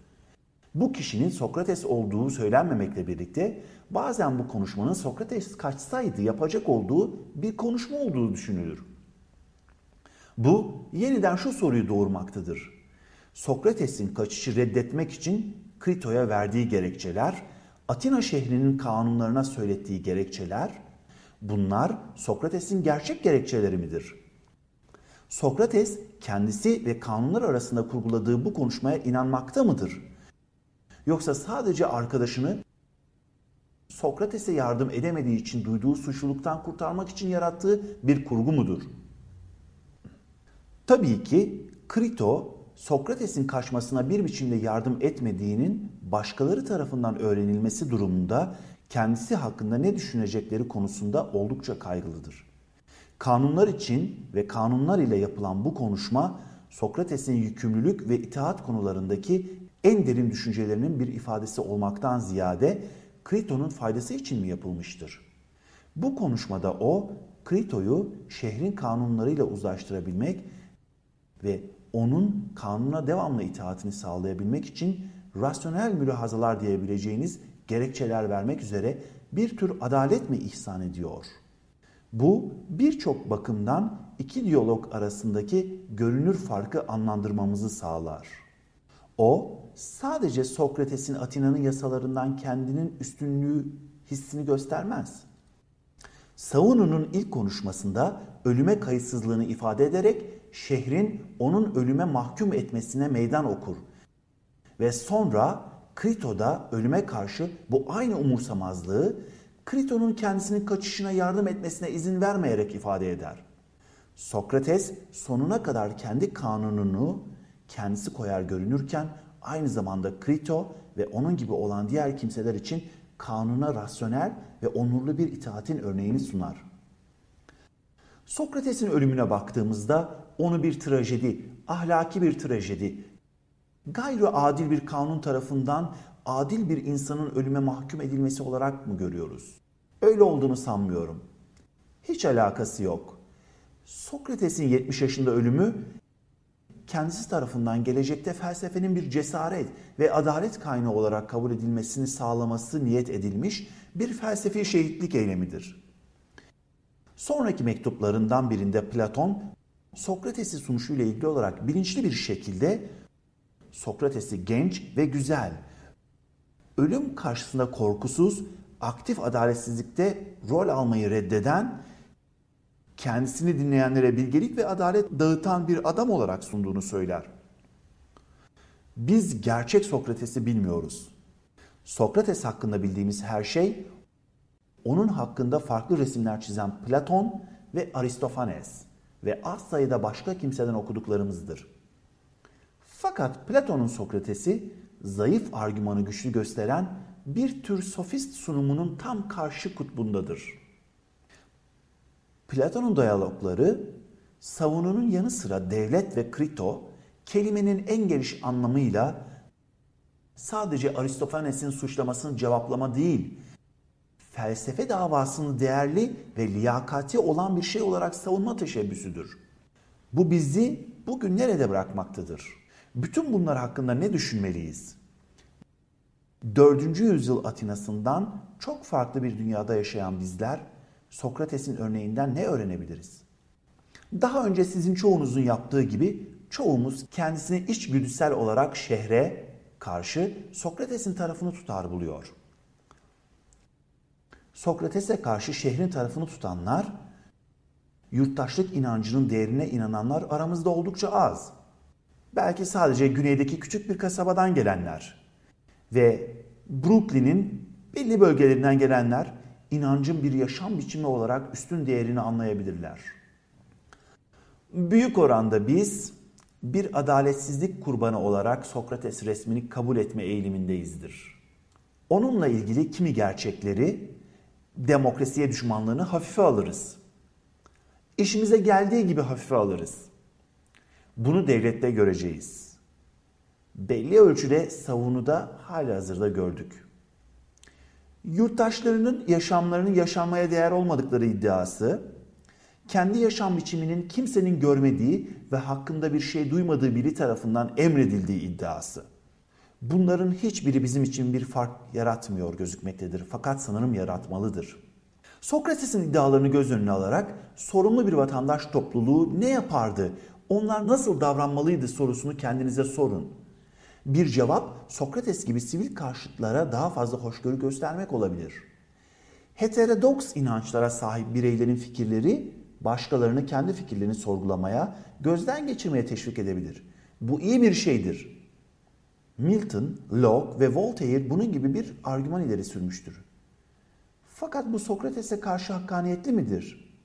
Bu kişinin Sokrates olduğu söylenmemekle birlikte bazen bu konuşmanın Sokrates kaçsaydı yapacak olduğu bir konuşma olduğu düşünülür. Bu yeniden şu soruyu doğurmaktadır. Sokrates'in kaçışı reddetmek için Krito'ya verdiği gerekçeler, Atina şehrinin kanunlarına söylettiği gerekçeler, bunlar Sokrates'in gerçek gerekçeleri midir? Sokrates kendisi ve kanunlar arasında kurguladığı bu konuşmaya inanmakta mıdır? Yoksa sadece arkadaşını Sokrates'e yardım edemediği için duyduğu suçluluktan kurtarmak için yarattığı bir kurgu mudur? Tabii ki Krito Sokrates'in kaçmasına bir biçimde yardım etmediğinin başkaları tarafından öğrenilmesi durumunda kendisi hakkında ne düşünecekleri konusunda oldukça kaygılıdır. Kanunlar için ve kanunlar ile yapılan bu konuşma Sokrates'in yükümlülük ve itaat konularındaki en derin düşüncelerinin bir ifadesi olmaktan ziyade Krito'nun faydası için mi yapılmıştır? Bu konuşmada o Krito'yu şehrin kanunlarıyla uzlaştırabilmek ve onun kanuna devamlı itaatini sağlayabilmek için rasyonel mülahazalar diyebileceğiniz gerekçeler vermek üzere bir tür adalet mi ihsan ediyor? Bu birçok bakımdan iki diyalog arasındaki görünür farkı anlandırmamızı sağlar. O sadece Sokrates'in Atina'nın yasalarından kendinin üstünlüğü hissini göstermez. Savunu'nun ilk konuşmasında ölüme kayıtsızlığını ifade ederek şehrin onun ölüme mahkum etmesine meydan okur. Ve sonra Krito'da ölüme karşı bu aynı umursamazlığı Krito'nun kendisinin kaçışına yardım etmesine izin vermeyerek ifade eder. Sokrates sonuna kadar kendi kanununu kendisi koyar görünürken aynı zamanda Krito ve onun gibi olan diğer kimseler için kanuna rasyonel ve onurlu bir itaatin örneğini sunar. Sokrates'in ölümüne baktığımızda onu bir trajedi, ahlaki bir trajedi gayri adil bir kanun tarafından adil bir insanın ölüme mahkum edilmesi olarak mı görüyoruz? Öyle olduğunu sanmıyorum. Hiç alakası yok. Sokrates'in 70 yaşında ölümü kendisi tarafından gelecekte felsefenin bir cesaret ve adalet kaynağı olarak kabul edilmesini sağlaması niyet edilmiş bir felsefi şehitlik eylemidir. Sonraki mektuplarından birinde Platon Sokrates'i sunuşuyla ilgili olarak bilinçli bir şekilde Sokrates'i genç ve güzel, ölüm karşısında korkusuz, aktif adaletsizlikte rol almayı reddeden, kendisini dinleyenlere bilgelik ve adalet dağıtan bir adam olarak sunduğunu söyler. Biz gerçek Sokrates'i bilmiyoruz. Sokrates hakkında bildiğimiz her şey onun hakkında farklı resimler çizen Platon ve Aristofanes ve az sayıda başka kimseden okuduklarımızdır. Fakat Platon'un Sokrates'i zayıf argümanı güçlü gösteren bir tür sofist sunumunun tam karşı kutbundadır. Platon'un diyalogları savununun yanı sıra devlet ve krito kelimenin en geniş anlamıyla sadece Aristofanes'in suçlamasını cevaplama değil, felsefe davasını değerli ve liyakati olan bir şey olarak savunma teşebbüsüdür. Bu bizi bugün nerede bırakmaktadır? Bütün bunlar hakkında ne düşünmeliyiz? 4. yüzyıl Atina'sından çok farklı bir dünyada yaşayan bizler Sokrates'in örneğinden ne öğrenebiliriz? Daha önce sizin çoğunuzun yaptığı gibi çoğumuz kendisini içgüdüsel olarak şehre karşı Sokrates'in tarafını tutar buluyor. Sokrates'e karşı şehrin tarafını tutanlar, yurttaşlık inancının değerine inananlar aramızda oldukça az. Belki sadece güneydeki küçük bir kasabadan gelenler ve Brooklyn'in belli bölgelerinden gelenler inancın bir yaşam biçimi olarak üstün değerini anlayabilirler. Büyük oranda biz bir adaletsizlik kurbanı olarak Sokrates resmini kabul etme eğilimindeyizdir. Onunla ilgili kimi gerçekleri, demokrasiye düşmanlığını hafife alırız. İşimize geldiği gibi hafife alırız. Bunu devlette göreceğiz. Belli ölçüde savunuda hala hazırda gördük yurttaşlarının yaşamlarının yaşanmaya değer olmadıkları iddiası, kendi yaşam biçiminin kimsenin görmediği ve hakkında bir şey duymadığı biri tarafından emredildiği iddiası. Bunların hiçbiri bizim için bir fark yaratmıyor gözükmektedir fakat sanırım yaratmalıdır. Sokrates'in iddialarını göz önüne alarak sorumlu bir vatandaş topluluğu ne yapardı, onlar nasıl davranmalıydı sorusunu kendinize sorun. Bir cevap Sokrates gibi sivil karşıtlara daha fazla hoşgörü göstermek olabilir. Heterodoks inançlara sahip bireylerin fikirleri başkalarını kendi fikirlerini sorgulamaya, gözden geçirmeye teşvik edebilir. Bu iyi bir şeydir. Milton, Locke ve Voltaire bunun gibi bir argüman ileri sürmüştür. Fakat bu Sokrates'e karşı hakkaniyetli midir?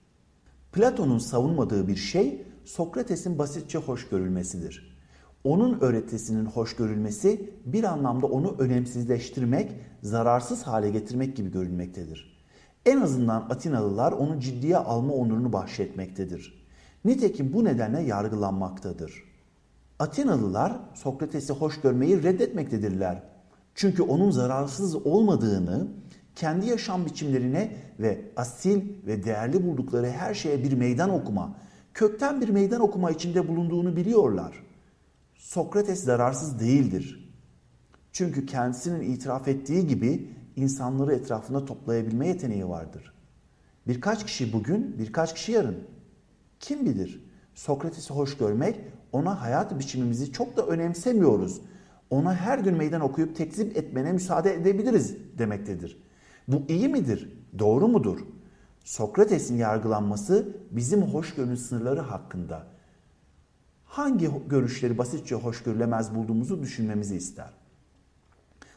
Platon'un savunmadığı bir şey Sokrates'in basitçe hoş görülmesidir onun öğretisinin hoş görülmesi bir anlamda onu önemsizleştirmek, zararsız hale getirmek gibi görülmektedir. En azından Atinalılar onu ciddiye alma onurunu bahşetmektedir. Nitekim bu nedenle yargılanmaktadır. Atinalılar Sokrates'i hoş görmeyi reddetmektedirler. Çünkü onun zararsız olmadığını, kendi yaşam biçimlerine ve asil ve değerli buldukları her şeye bir meydan okuma, kökten bir meydan okuma içinde bulunduğunu biliyorlar.'' Sokrates zararsız değildir. Çünkü kendisinin itiraf ettiği gibi insanları etrafında toplayabilme yeteneği vardır. Birkaç kişi bugün, birkaç kişi yarın. Kim bilir? Sokrates'i hoş görmek, ona hayat biçimimizi çok da önemsemiyoruz. Ona her gün meydan okuyup tekzip etmene müsaade edebiliriz demektedir. Bu iyi midir? Doğru mudur? Sokrates'in yargılanması bizim hoşgörünün sınırları hakkında hangi görüşleri basitçe hoş görülemez bulduğumuzu düşünmemizi ister.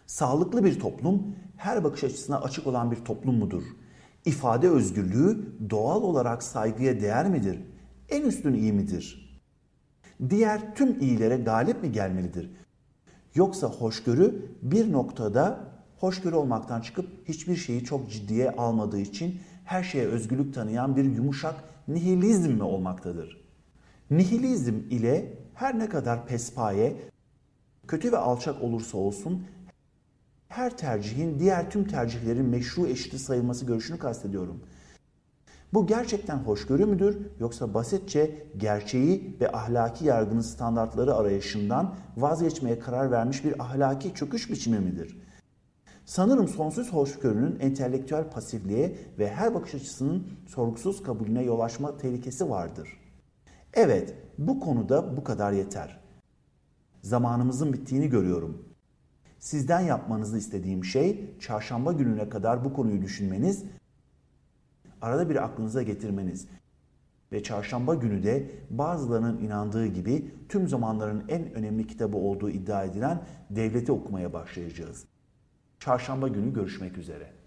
Sağlıklı bir toplum her bakış açısına açık olan bir toplum mudur? İfade özgürlüğü doğal olarak saygıya değer midir? En üstün iyi midir? Diğer tüm iyilere galip mi gelmelidir? Yoksa hoşgörü bir noktada hoşgörü olmaktan çıkıp hiçbir şeyi çok ciddiye almadığı için her şeye özgürlük tanıyan bir yumuşak nihilizm mi olmaktadır? Nihilizm ile her ne kadar pespaye Kötü ve alçak olursa olsun her tercihin diğer tüm tercihlerin meşru eşiti sayılması görüşünü kastediyorum. Bu gerçekten hoşgörü müdür yoksa basitçe gerçeği ve ahlaki yargının standartları arayışından vazgeçmeye karar vermiş bir ahlaki çöküş biçimi midir? Sanırım sonsuz hoşgörünün entelektüel pasifliğe ve her bakış açısının sorgusuz kabulüne yol açma tehlikesi vardır. Evet, bu konuda bu kadar yeter. Zamanımızın bittiğini görüyorum. Sizden yapmanızı istediğim şey çarşamba gününe kadar bu konuyu düşünmeniz, arada bir aklınıza getirmeniz ve çarşamba günü de bazılarının inandığı gibi tüm zamanların en önemli kitabı olduğu iddia edilen Devleti okumaya başlayacağız. Çarşamba günü görüşmek üzere.